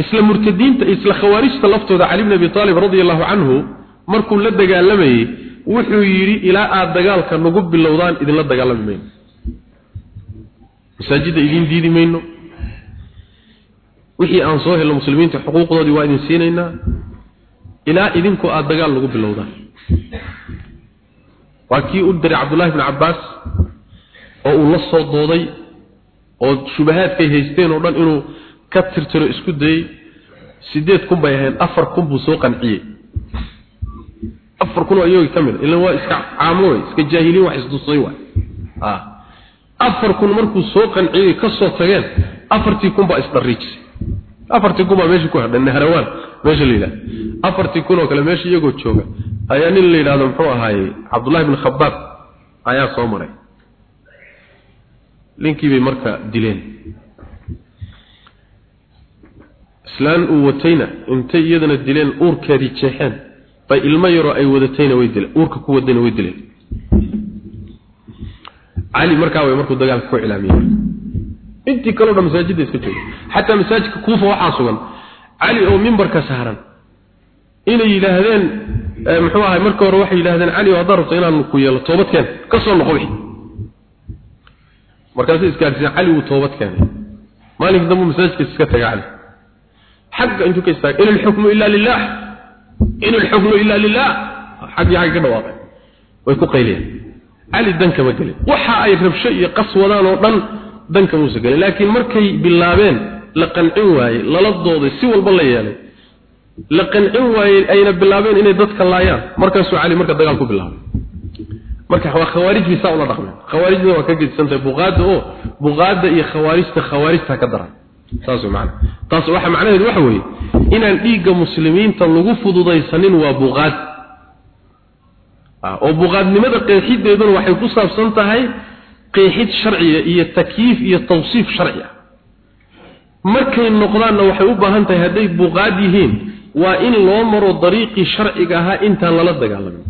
Isla murtadiinta isla khawaarijta laftooda cali ibn abi talib radiyallahu anhu markuu la dagaalamayay wuxuu yidhi ilaa aad dagaalka nagu bilowdaan idinla dagaalami mayno. Masaajidda idiin diidi mayno. Wixii aan soo helno muslimiinta xuquuqdoodii waa idin siinaynaa. Ilaa idinku aada dagaal lagu bilowdaan. Waa kii u diray cabdullahi bni cabbaas oo uu la soo dooday oo shubahaadkay haysteen oo dhan inuu ka tirtiro isku dayey sideed kun bay ahayn afar kun buu soo qanciyey afar kun oo iyagii ka mid ilan waa iska caamo wey iska jaahiliin wax isdusay waay afar kun markuu soo qanciyey ka soo tageen afartii kun baa isdhariijisay afartii kun baa meesha ku hadhan harawaan meesha yidhahdo afartii kun oo kale meesha iyagoo jooga ayaa nin la yidhahdo muxuu ahaaye cabdullahi bn khabaab ayaa soo maray. Ninkii bay marka dileen. Islaan uu watayna intay iyadana dileen uurkeedii jeexeen bay ilmo yaroo ay wadatayna way dileen uurka ku wadayna way dileen cali markaa way markuu dagaalka ku cilaamiyey intii kaloo dhan masaajidda iska jooga xataa masaajidka kuufa waxaa sugan. Cali oo mimbarka saaran. Inay yidhaahdeen muxuu ahay marka hore waxay yidhahdeen cali oo haddaad rabto inaan ku yeelo toobadkeen ka soo noqo wixii. Markaasay isgaarsiiyeen cali wuu toobad keenay maalinka dambe masaajidka iska taga cali xagga intuu ka istaagay in alxukmu ila lilah in alxukmu ila lilah xaggii xagga ka dhawaaqay. Way ku qayliyeen. Cali danka ma gelin. Waxa ay rabsho iyo qas wadaan oo dhan danka muusa gelin. Laakiin markay bilaabeen la qancin waayey lala dooday si walba la yeelay. La qancin waayey ayna bilaabeen inay dadka laayaan. Markaasuu cali marka dagaal ku bilaabay. Marka waa khawaarij bisa ula dhaqmeen. Khawaarijna waa ka gedsantahay buqaada oo buqaada iyo khawaarijta khawaarijta ka daran taas macna taas waxa macnaheedu waxa weeye inaan dhiigga muslimiinta lagu fududaysanin waa buqaad oo buqaadnimada qeexideeduna waxay ku saabsan tahay qeexid sharciya iyo takyiif iyo tawsiif sharciya markay noqdaanna waxay u baahan tahay hadday buqaad yihiin waa in loo maro dariiqii sharciga ahaa intaan lala dagaalamin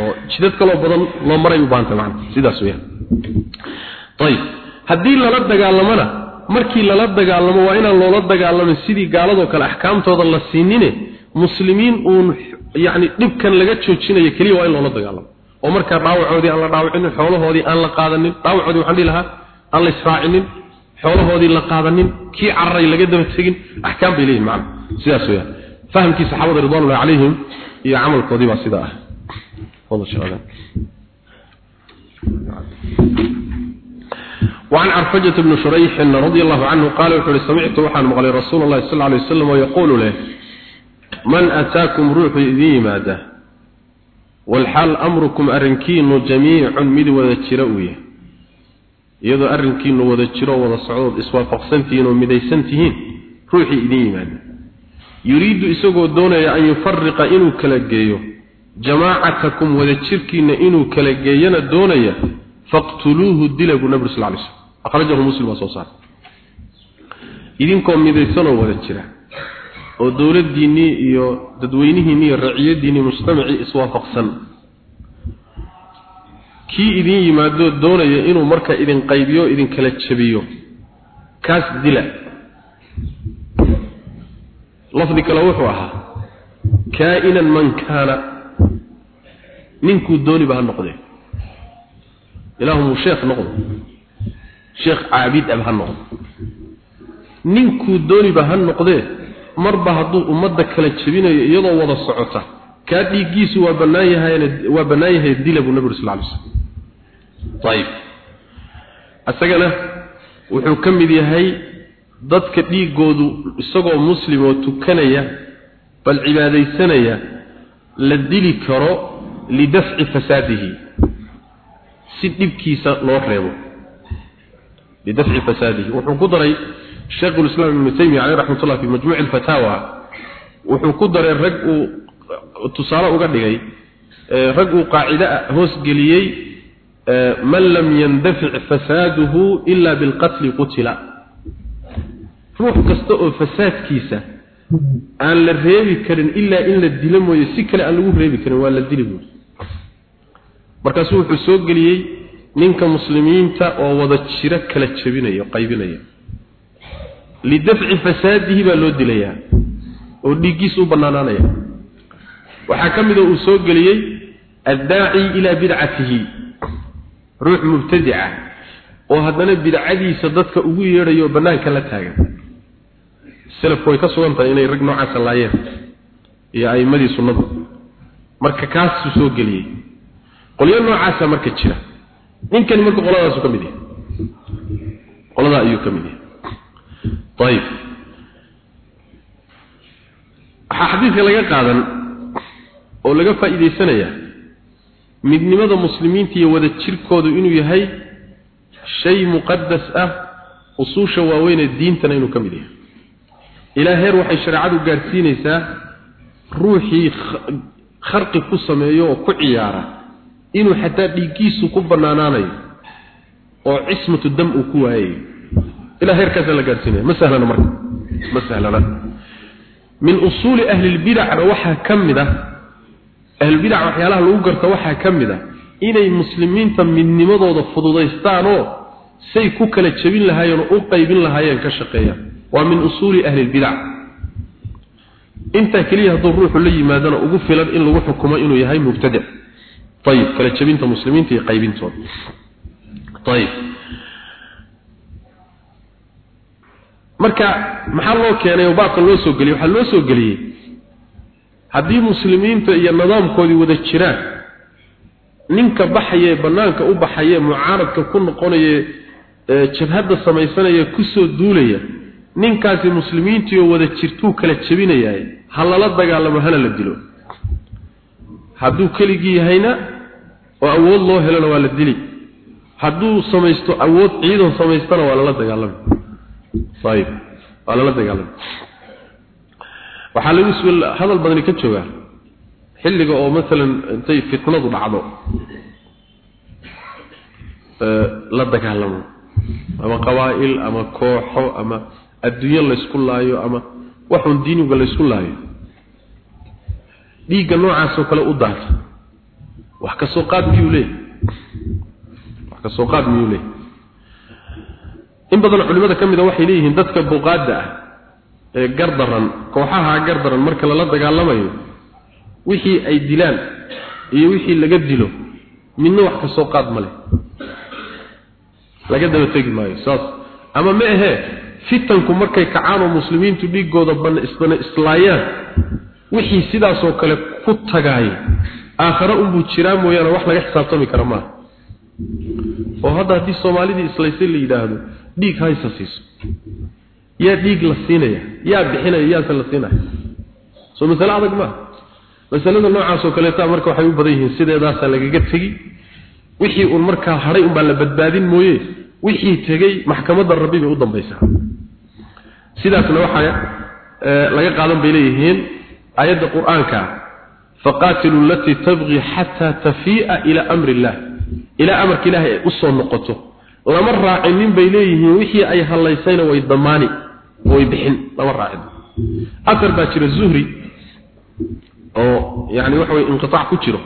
oo jidad kaloo badan loo maray u baahan tahay macna sidaas weeyaan. Ayib haddii lala dagaalamana markii lala dagaalamo waa inaan loola dagaalamin sidii gaaladoo kale axkaamtooda la siinine muslimiin uun yacni dhibkan laga joojinayo keliya waa in loola dagaalamo. oo markaa dhaawacoodii aan la dhaawacinin xoolahoodii aan la qaadanin dhaawacoodii waxaan dhihi lahaa aan la israacinin xoolahoodii la qaadanin kii cararay laga daba tegin axkaam bay leeyihiin macna sidaas weeyaan. Fahamkii saxaabada ridwanullahi calayhim iyo camalkoodii baa sidaa ah وعن عرفجة بن شريح رضي الله عنه قال وحول سمعت وحان مغلي رسول الله صلى الله عليه وسلم ويقول له من أتاكم روح ذي ماذا والحال أمركم أرنكين جميع مد وذكروية يذو أرنكين وذكروا وذصعود إسوافقسنتين ومديسنتين روحي ذي ماذا يريد إسوغو دون أن يفرق إنو كالجيو جماعتكم وذكركين إنو كالجينا دونيا faqtuluuhu dila buu nabi sal lay slm akhrajahu muslim soo saar idinkoo midaysanoo wada jira oo dowladdiinnii iyo dadweynihiinni iyo raciyadiinnii mujtamacii iswaafaqsan. Kii idin yimaadoo doonaya inuu marka idin qaybiyo idin kala jabiyo kaas dila. Lafdi kale wuxuu ahaa kaa'inan man kaana ninkuu dooniba ha noqdee ilaahumuu sheekh noqdo. Sheekh caabid ab ha noqdo ninkuu dooniba ha noqdee marba hadduu ummadda kala jebinayo iyadoo wada socota kaa dhiiggiisu waa bannaan yahayn waa bannaan yahay dila buu nabi uri sal lay slam ayib isagana wuxuu ka mid yahay dadka dhiiggoodu isagoo muslim oo tukanaya bal cibaadaysanaya la dili karo lidafci fasaadihi si dhibkiisa loo reebo. Lidafci fasaadihi. Wuxuu ku daray sheekh ulislaam ibnu taymiya caleyh raxmat ullah fi majmuuci alfataawa wuxuu ku daray rag uu tusaale uga dhigay rag uu qaacide hoosgeliyey man lam yandafic fasaaduhu ila bilqatli qutila. Ruux kasta oo fasaadkiisa aan la reebi karin ilaa in la dilo mooye si kale aan lagu reebi karin waa la dili buuri markaasuu wuxuu soo geliyey ninka muslimiinta oo wada jiro kala jebinaya qaybinaya lidafci fasaadihi baa loo dilayaa oo dhiiggiisa u bannaanaanaya waxaa ka mida uu soo geliyey addaaci ilaa bidcatihi ruux mubtadica oo haddana bidcadiisa dadka ugu yeedhayo oo bannaanka la taagan. Selafku way ka sugan tahay inay rag noocaasa laayeen iyo a'immadii sunnadu. Marka kaasuu soo geliyey qolyo noocaasa marka jira. Ninkani marka qoladaasu ka mid yahay. Qoladaa ayuu ka mid yahay. Ayib waxaa xadiidka laga qaadan oo laga faa'iidaysanayaa midnimada muslimiinta iyo wada jirkoodu inuu yahay shay muqadas ah usuusha waaweyn ee diintana inuu ka mid yahay. Ilaa heer waxay shareecadu gaadhsiinaysaa ruuxii kharqi ku sameeyo oo ku ciyaara inuu xataa dhiiggiisu ku bannaanaanayo oo cismatu dam uu ku waayayo ilaa heerkaasaa la gaadhsiinaya ma sahlana marka. Ma sahlana. Min usuuli ahli lbidacna waxaa ka mid ah ahlulbidac waxyaalaha lagu garta waxaa ka mid ah inay muslimiinta midnimadooda fududaystaanoo say ku kala jebin lahaayeen oo u qaybin lahaayeen ka shaqeeyaan waa min usuuli ahli lbidac intaa keliya hadduu ruuxu la yimaadana ugu filan in lagu xukumo inuu yahay mubtadic ayib kala jebinta muslimiinta iyo qaybintooda ayib marka maxaa loo keenay baabka loo soo geliyey waxaa loo soo geliyey. Haddii muslimiinta iyo nidaamkoodii wada jiraan ninka baxaya ee bannaanka u baxaya mucaaradka ku noqonaya jabhadda samaysanaya ku soo duulaya ninkaasi muslimiintii oo wada jirtuu kala jebinayahay ha lala dagaalamo hana la dilo. Hadduu keligii yahayna oo awood loo helona waa la dili. Hadduu samaysto awood ciidan samaystana waa lala dagaalami. Ayib waa lala dagaalami. Waxaa lagu sual hadal badani ka joogaa xilliga oo masalan intay fitnadu dhacdo. La dagaalamo. Ama qabaa'il ama kooxo ama adduunyo laysku laayo ama waxuun diiniga laysku laayo. Dhiigga noocaasoo kale u daata wax ka soo qaad miyuu leeyahy wax ka soo qaad miyuu leeyahy in badan culimada ka mid a waxay leeyihiin dadka buqaadda ah ee gardaran kooxaha gardaran marka lala dagaalamayo wixii ay dilaan iyo wixii laga dilo midna wax ka soo qaad male laga daba tegi maayo saas. Ama ma ahee fitanku markay kacaan oo muslimiintu dhiigooda ban isbana islaayaan wixii sidaasoo kale ku tagaay aakhare unbuu jiraa mooyaane wax laga xisaabtami kara maaha. oo hadda haddii soomaalidii islaysay la yidhaahdo dhiig haysa siiso. Yaa dhiig la siinaya yaa bixinaya yaase la siinaya. Soo masale adag maaha masalada noocaasoo kaleeta marka waxay u badan yihiin sideedaasaa lagaga tegi. Wixii uun markaa hadhay unbaa la badbaadin mooye. Wixii tegey maxkamadda rabbi bay u dambaysaa. Sidaasna waxaa laga qaadan bay leeyihiin aayadda qur'aanka faqaatilu alatii tabqii xataa tafii'a ilaa amri illah ilaa amarka ilaahay ay u soo noqoto. Lama raacinin bay leeyihiin wixii ay hallaysayna way damaani way bixin lama raacin. Asar baa jira zuhri oo yani waxa weye inqitaac ku jiro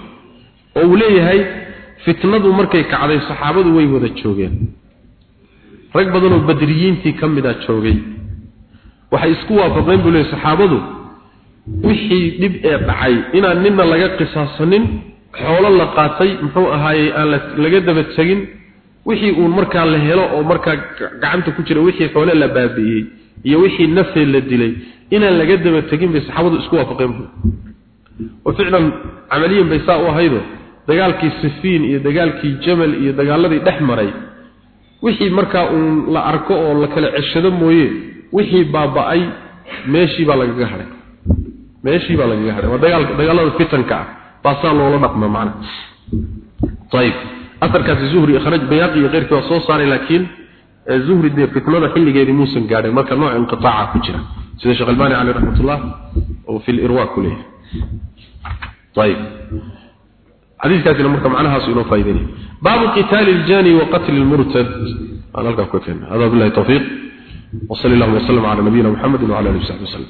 oo uu leeyahay fitnadu markay kacday saxaabadu way wada joogeen. Rag badan oo badriyiintii ka mid a joogay. Waxay isku waafaqeen buu leeyahay saxaabadu wixii dhib ee dhacay inaan ninna laga qisaasanin xoolo la qaatay muxuu ahaayey aan laga daba tegin wixii uun markaa la helo oo markaa gacanta ku jira wixii xoole la baabi'iyey iyo wixii nafee la dilay inaan laga daba tegin bay saxaabadu isku waafaqeen oo ficlan camaliyan bay saa u ahaydo dagaalkii sifiin iyo dagaalkii jamal iyo dagaaladii dhex maray wixii markaa uun la arko oo la kala ceshado mooye wixii baaba'ay meeshii baa lagaga hadhay meeshii baa lagaga hadhay waa dagaal dagaalada fitanka ah baa saa loola dhaqma macna ayib asarkaasi zuhri ikhraj bayaqi iyo keyrkii waa soo saaray laakiin zuhri dee fitnada xilligeedii muusan gaadhin marka nooc inqitaaca ku jira sida sheekh albani caleyh raxmatullah oo fi lirwa ku leeyahay ayib xadiiskaasina marka macnahaas inoo faa'iideynaya baabu qitaali ljani wa qatli lmurtad aan halkaa ku ekeen hada billahi tawfiiq وصلى الله وسلم على نبينا محمد وعلى اله وصحبه وسلم